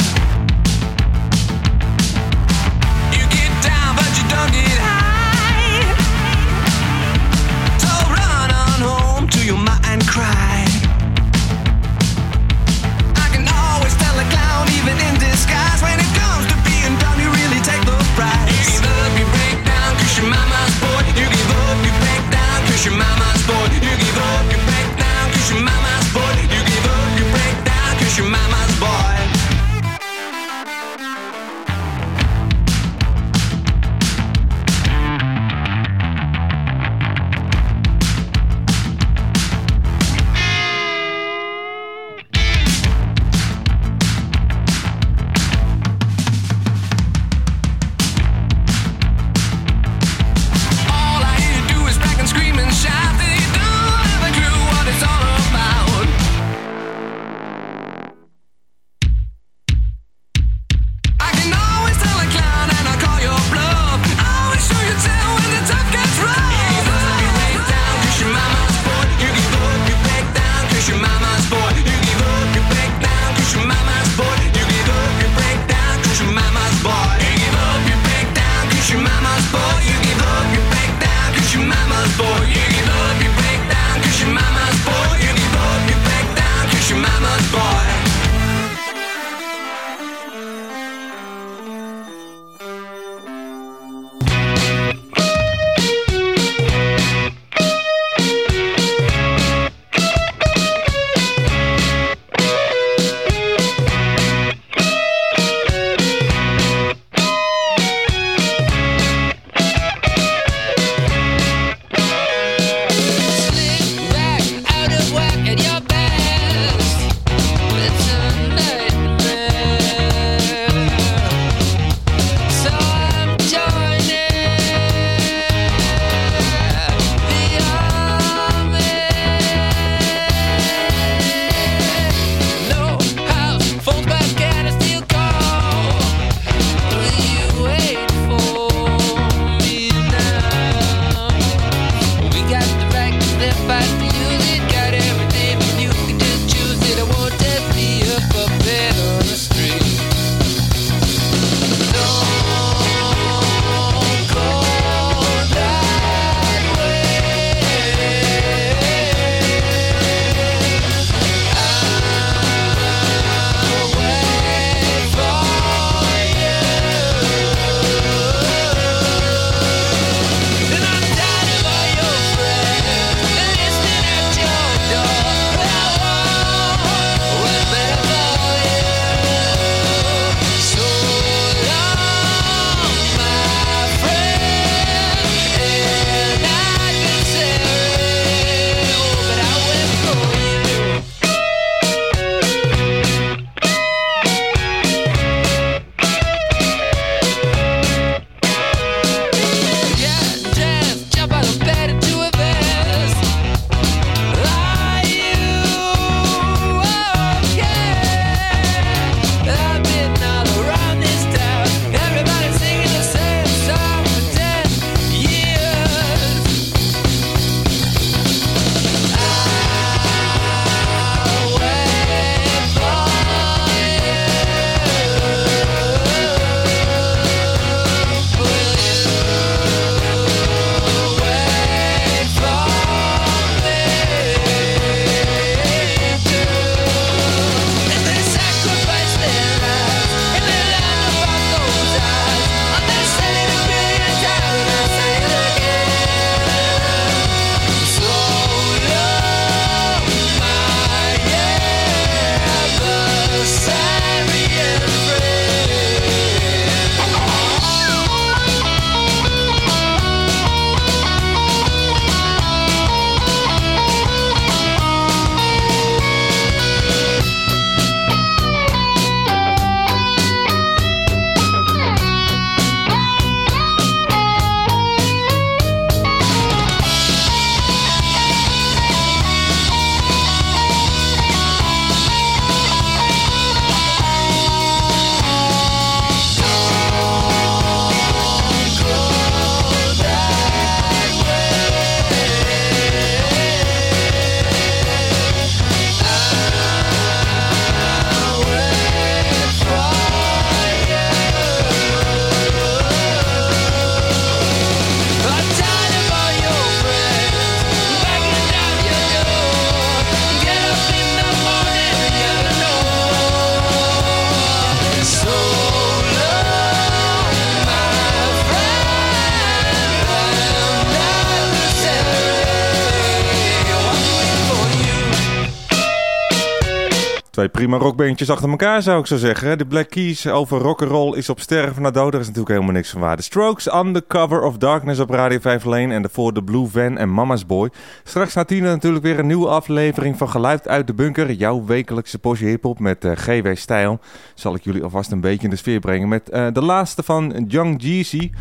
Prima rockbandjes achter elkaar zou ik zo zeggen. De Black Keys over rock'n'roll is op sterven na dood. Er is natuurlijk helemaal niks van waar. De Strokes, Undercover of Darkness op Radio 5 alleen. En daarvoor de Blue Van en Mama's Boy. Straks na tien natuurlijk weer een nieuwe aflevering van Geluid uit de Bunker. Jouw wekelijkse portie hiphop met eh, GW Stijl. Zal ik jullie alvast een beetje in de sfeer brengen met eh, de laatste van Young Jeezy.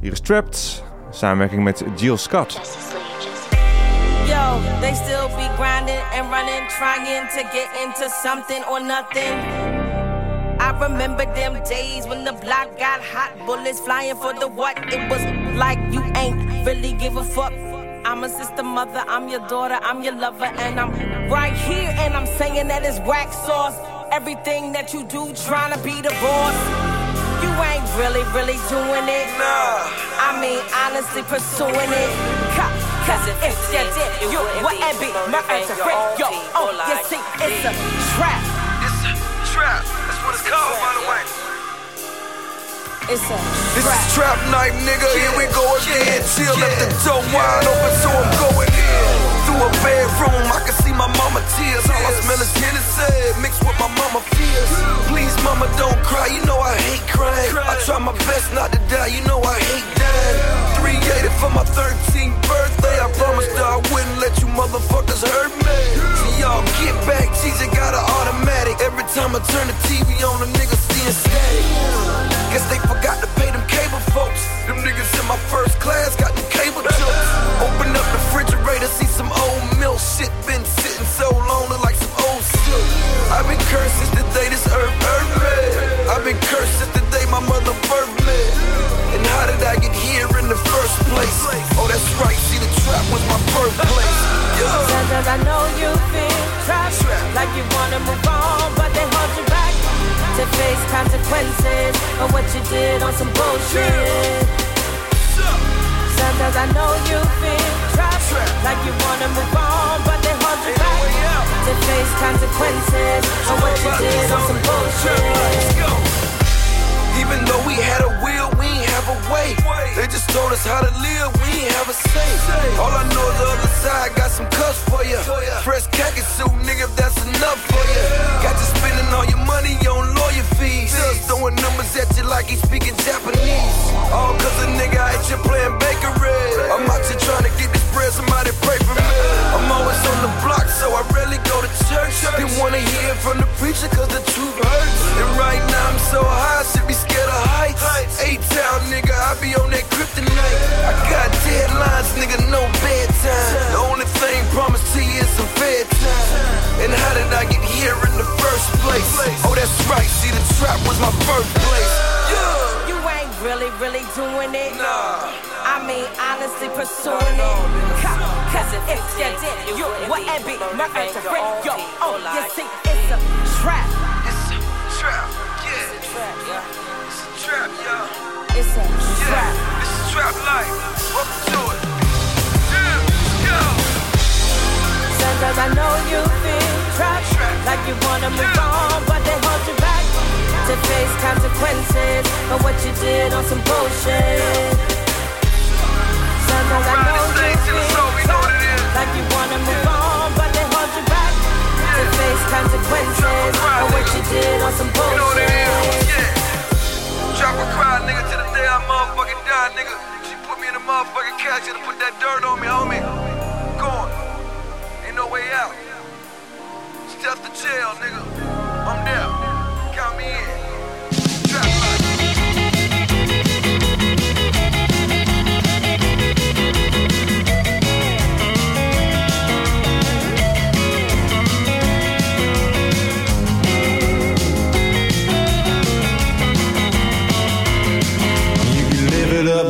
Hier is Trapped. Samenwerking met Jill Scott. Yo, they still and running, trying to get into something or nothing. I remember them days when the block got hot, bullets flying for the what? It was like you ain't really give a fuck. I'm a sister, mother, I'm your daughter, I'm your lover, and I'm right here, and I'm saying that it's wax sauce. Everything that you do, trying to be the boss. You ain't really, really doing it. Nah. I mean, honestly pursuing it. Ca- Cause if you did, you wouldn't be my answer. Yo, oh, you see, it's a trap. It's a trap. That's what it's called, by the way. It's a This is trap night, nigga. Here we go again. Chill, left the door wide open, so I'm going in. Through a bedroom, I can see my mama tears. All I smell is Hennessy, mixed with my mama fears. Please, mama, don't cry. You know I hate crying. I try my best not to die. You know I hate dying. 380 for my 13th birthday. I promised that I wouldn't let you motherfuckers hurt me. So y'all get back. TJ got an automatic. Every time I turn the TV on, the niggas seeing static. Guess they forgot to pay them cable folks. Them niggas in my first class got them cable jokes. Open up the refrigerator, see some old milk. Shit been sitting so long, look like some old silk. I've been cursed since the day this earth me. I've been cursed since the day my mother birthed me. And how did I get here first place? Oh, that's right, see the trap was my birthplace. Yeah. Sometimes I know you feel trapped, like you wanna move on, but they hold you back to face consequences of what you did on some bullshit. Sometimes I know you feel trapped, like you wanna move on, but they hold you back to face consequences of what you did on some bullshit. Even though we had a will, we ain't have a way. They just told us how to live, we ain't have a say. All I know is the other side got some cuss for you. Fresh khaki suit, nigga, if that's enough for you. Got you spending all your money on lawyer fees. Still throwing numbers at you like he speaking Japanese. All cause a nigga out here playing bakery. I'm out here trying to get this bread, somebody pray for me. I'm always on the block, so I rarely go to church. They wanna hear from the preacher cause the truth hurts. And right now I'm so high, I should be scared of heights. A-town nigga, I be on that kryptonite. I got deadlines, nigga, no bedtime. The only thing promised to you is some fair time. And how did I get here in the first place? Oh, that's right, see the trap was my birthplace. Yeah. You ain't really, really doing it. Nah. I mean, honestly pursuing it. Cause if you did, you wouldn't be my answer. Yo, oh, you see, it's a trap. It's a trap, yeah. It's a trap, yeah. It's a trap, yeah. It's a trap. Trap life. Welcome to it. Yeah. Sometimes I know you feel trapped, like you wanna move on, but they hold you back to face consequences of what you did on some bullshit. Sometimes I know you feel trapped, like you wanna move on, but they hold you back to face consequences of what you did on some You know what it is, bullshit. Yeah. Drop cry, nigga, to the day I motherfucking die, nigga. She put me in a motherfucking couch, to put that dirt on me, homie. Gone. Ain't no way out. Step to jail, nigga. I'm there.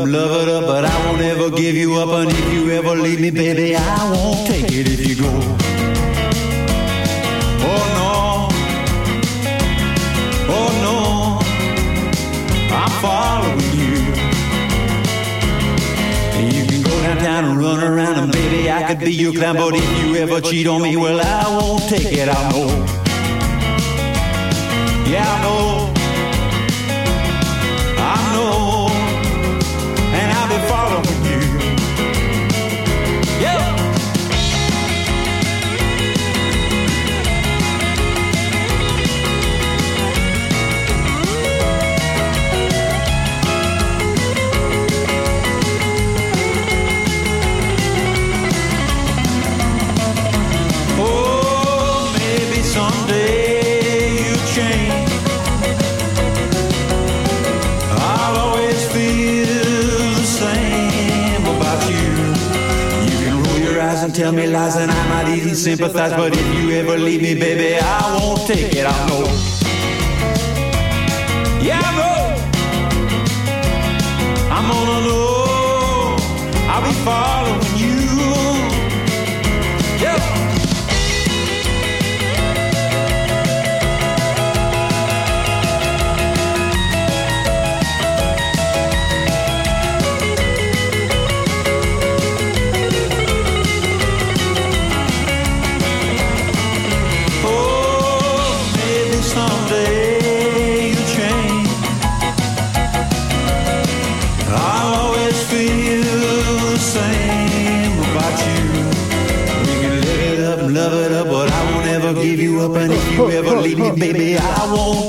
Up, love it up, but I won't ever give you up. And if you ever leave me, baby, I won't take it if you go. Oh no, oh no, I'm following you. You can go downtown and run around, and baby, I could be your clown. But if you ever cheat on me, well, I won't take it. I know. Tell me lies, and I might even sympathize. But if you ever leave me, baby, I won't take it. I know. Baby, I won't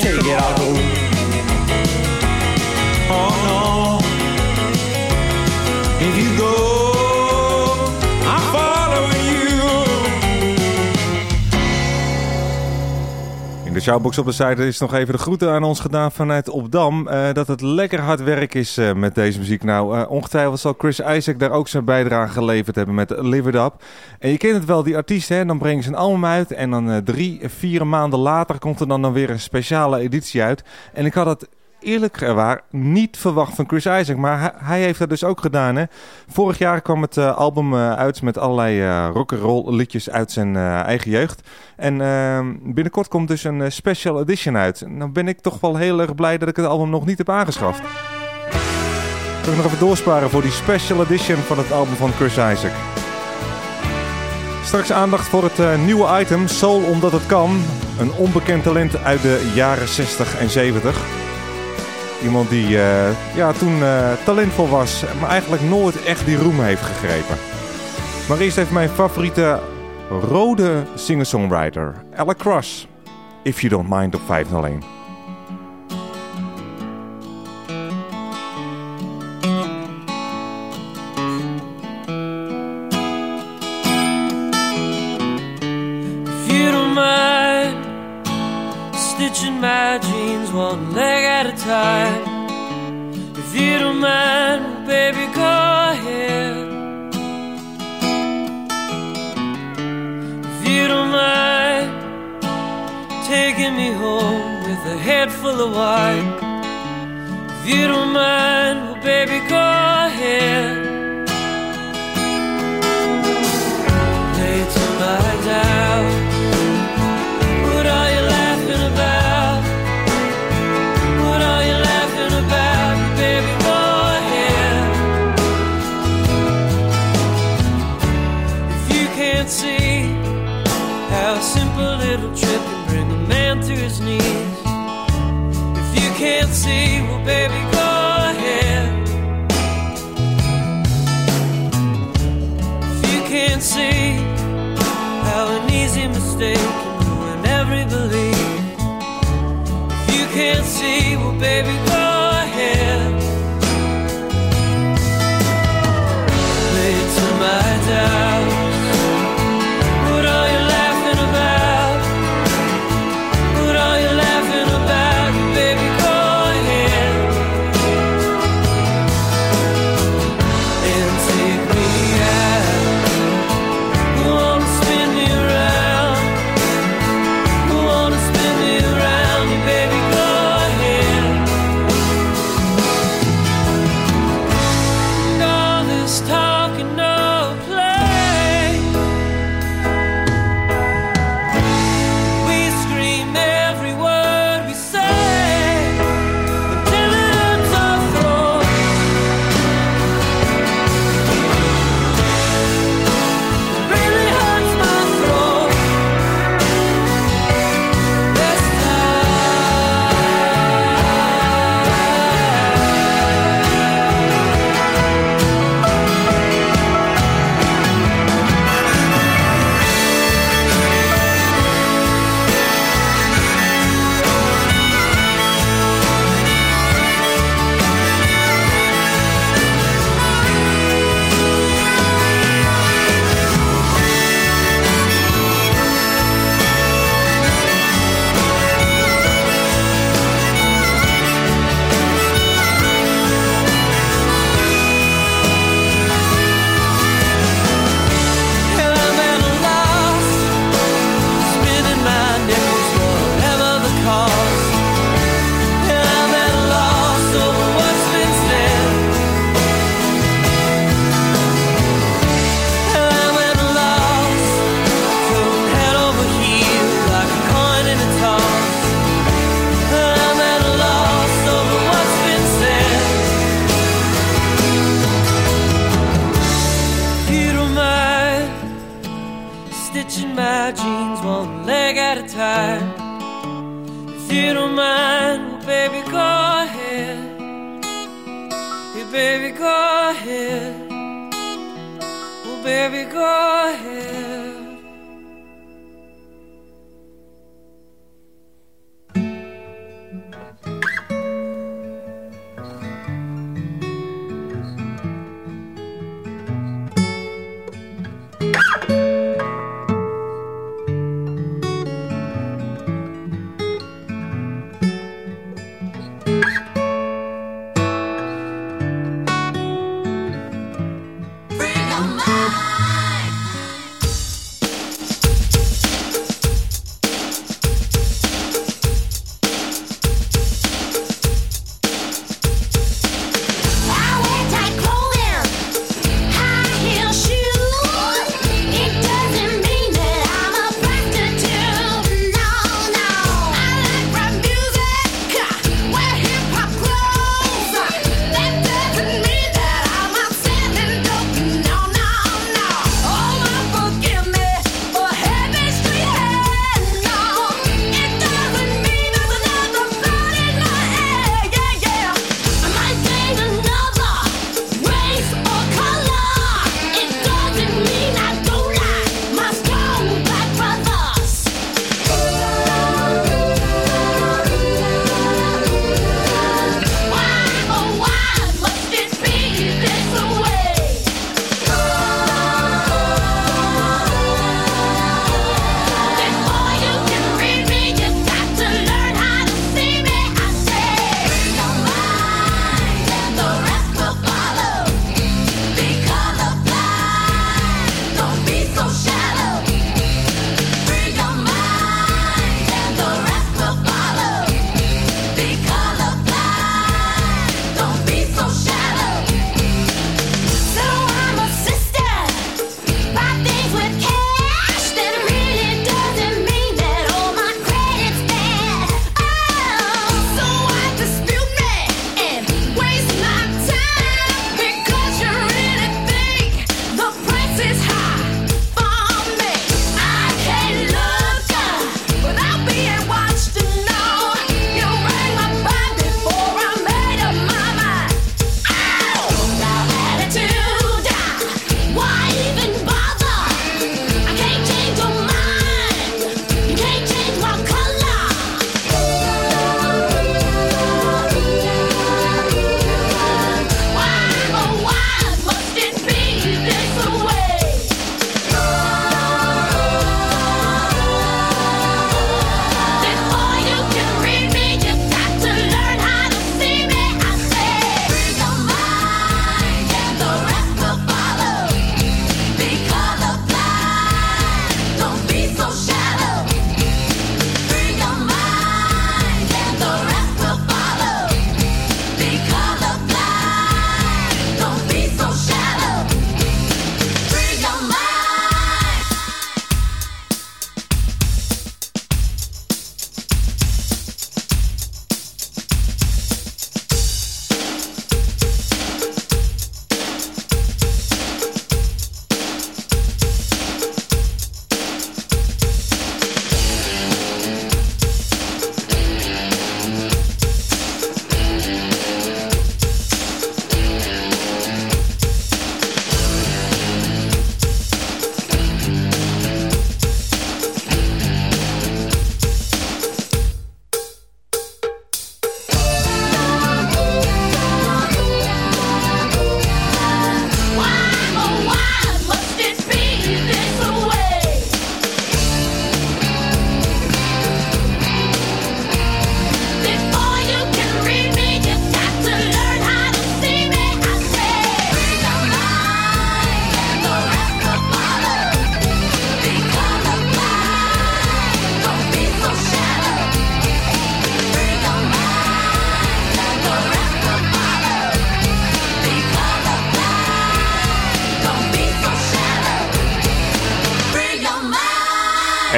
shoutbox op de site is nog even de groeten aan ons gedaan vanuit Opdam. eh, dat het lekker hard werk is eh, met deze muziek. Nou, eh, ongetwijfeld zal Chris Isaac daar ook zijn bijdrage geleverd hebben met Live It Up. En je kent het wel, die artiest, hè? dan brengen ze een album uit. En dan drie, vier maanden later komt er dan, dan weer een speciale editie uit. En ik had het eerlijk waar niet verwacht van Chris Isaac. Maar hij, heeft dat dus ook gedaan. Hè? Vorig jaar kwam het eh, album eh, uit met allerlei eh rock'n'roll liedjes uit zijn eh, eigen jeugd. En ehm, binnenkort komt dus een eh, special edition uit. Nou ben ik toch wel heel erg blij dat ik het album nog niet heb aangeschaft. Ik nog even doorsparen voor die special edition van het album van Chris Isaac. Straks aandacht voor het eh, nieuwe item Soul Omdat Het Kan. Een onbekend talent uit de jaren 60 en 70. Iemand die eh, ja, toen eh, talentvol was, maar eigenlijk nooit echt die roem heeft gegrepen. Maar eerst even mijn favoriete rode singer-songwriter, Ella Cross. If You Don't Mind op 501. My jeans one leg at a time. If you don't mind, baby, go ahead. If you don't mind taking me home with a head full of wine. If you don't mind, well, baby, go baby,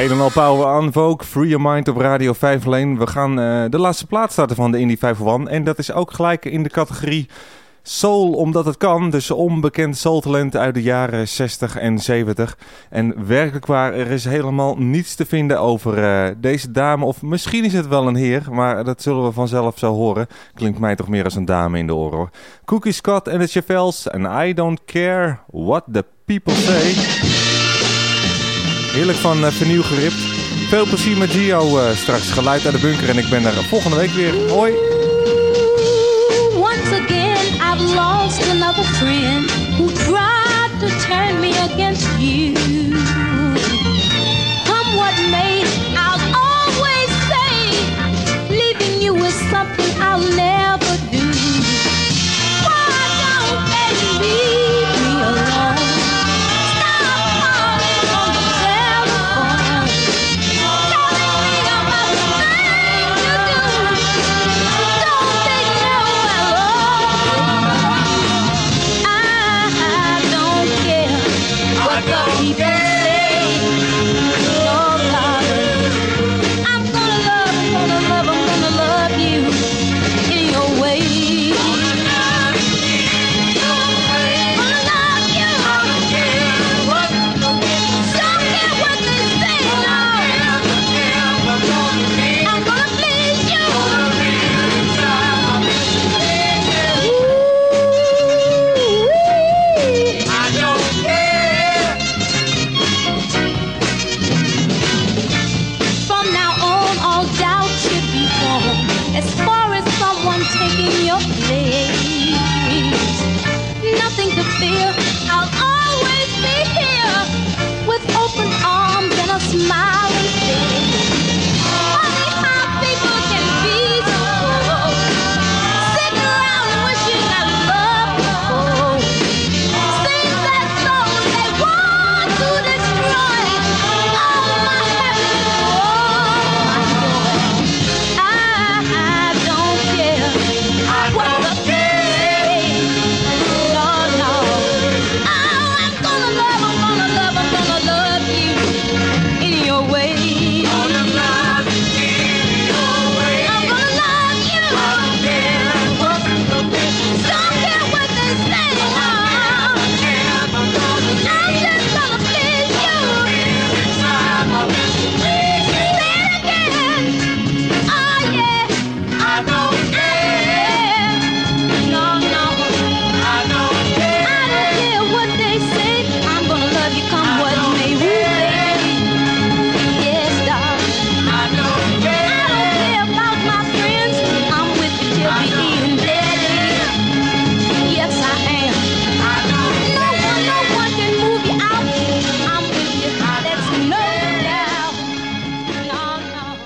Een en al power aan Vogue, Free Your Mind op Radio 5 alleen. We gaan eh, de laatste plaat starten van de Indie 501. En dat is ook gelijk in de categorie Soul omdat het kan, dus onbekend soultalent uit de jaren 60 en 70. En werkelijk waar, er is helemaal niets te vinden over eh, deze dame. Of misschien is het wel een heer, maar dat zullen we vanzelf zo horen. Klinkt mij toch meer als een dame in de oren hoor. Cookie Scott en de Chevelles en I don't care what the people say. Heerlijk van uh, vernieuw geript. Veel plezier met Gio uh, straks. Geluid uit de bunker en ik ben er volgende week weer. Hoi! Once again I've lost another friend who tried to turn me against you. Come what may, I'll always say, leaving you with something I'll never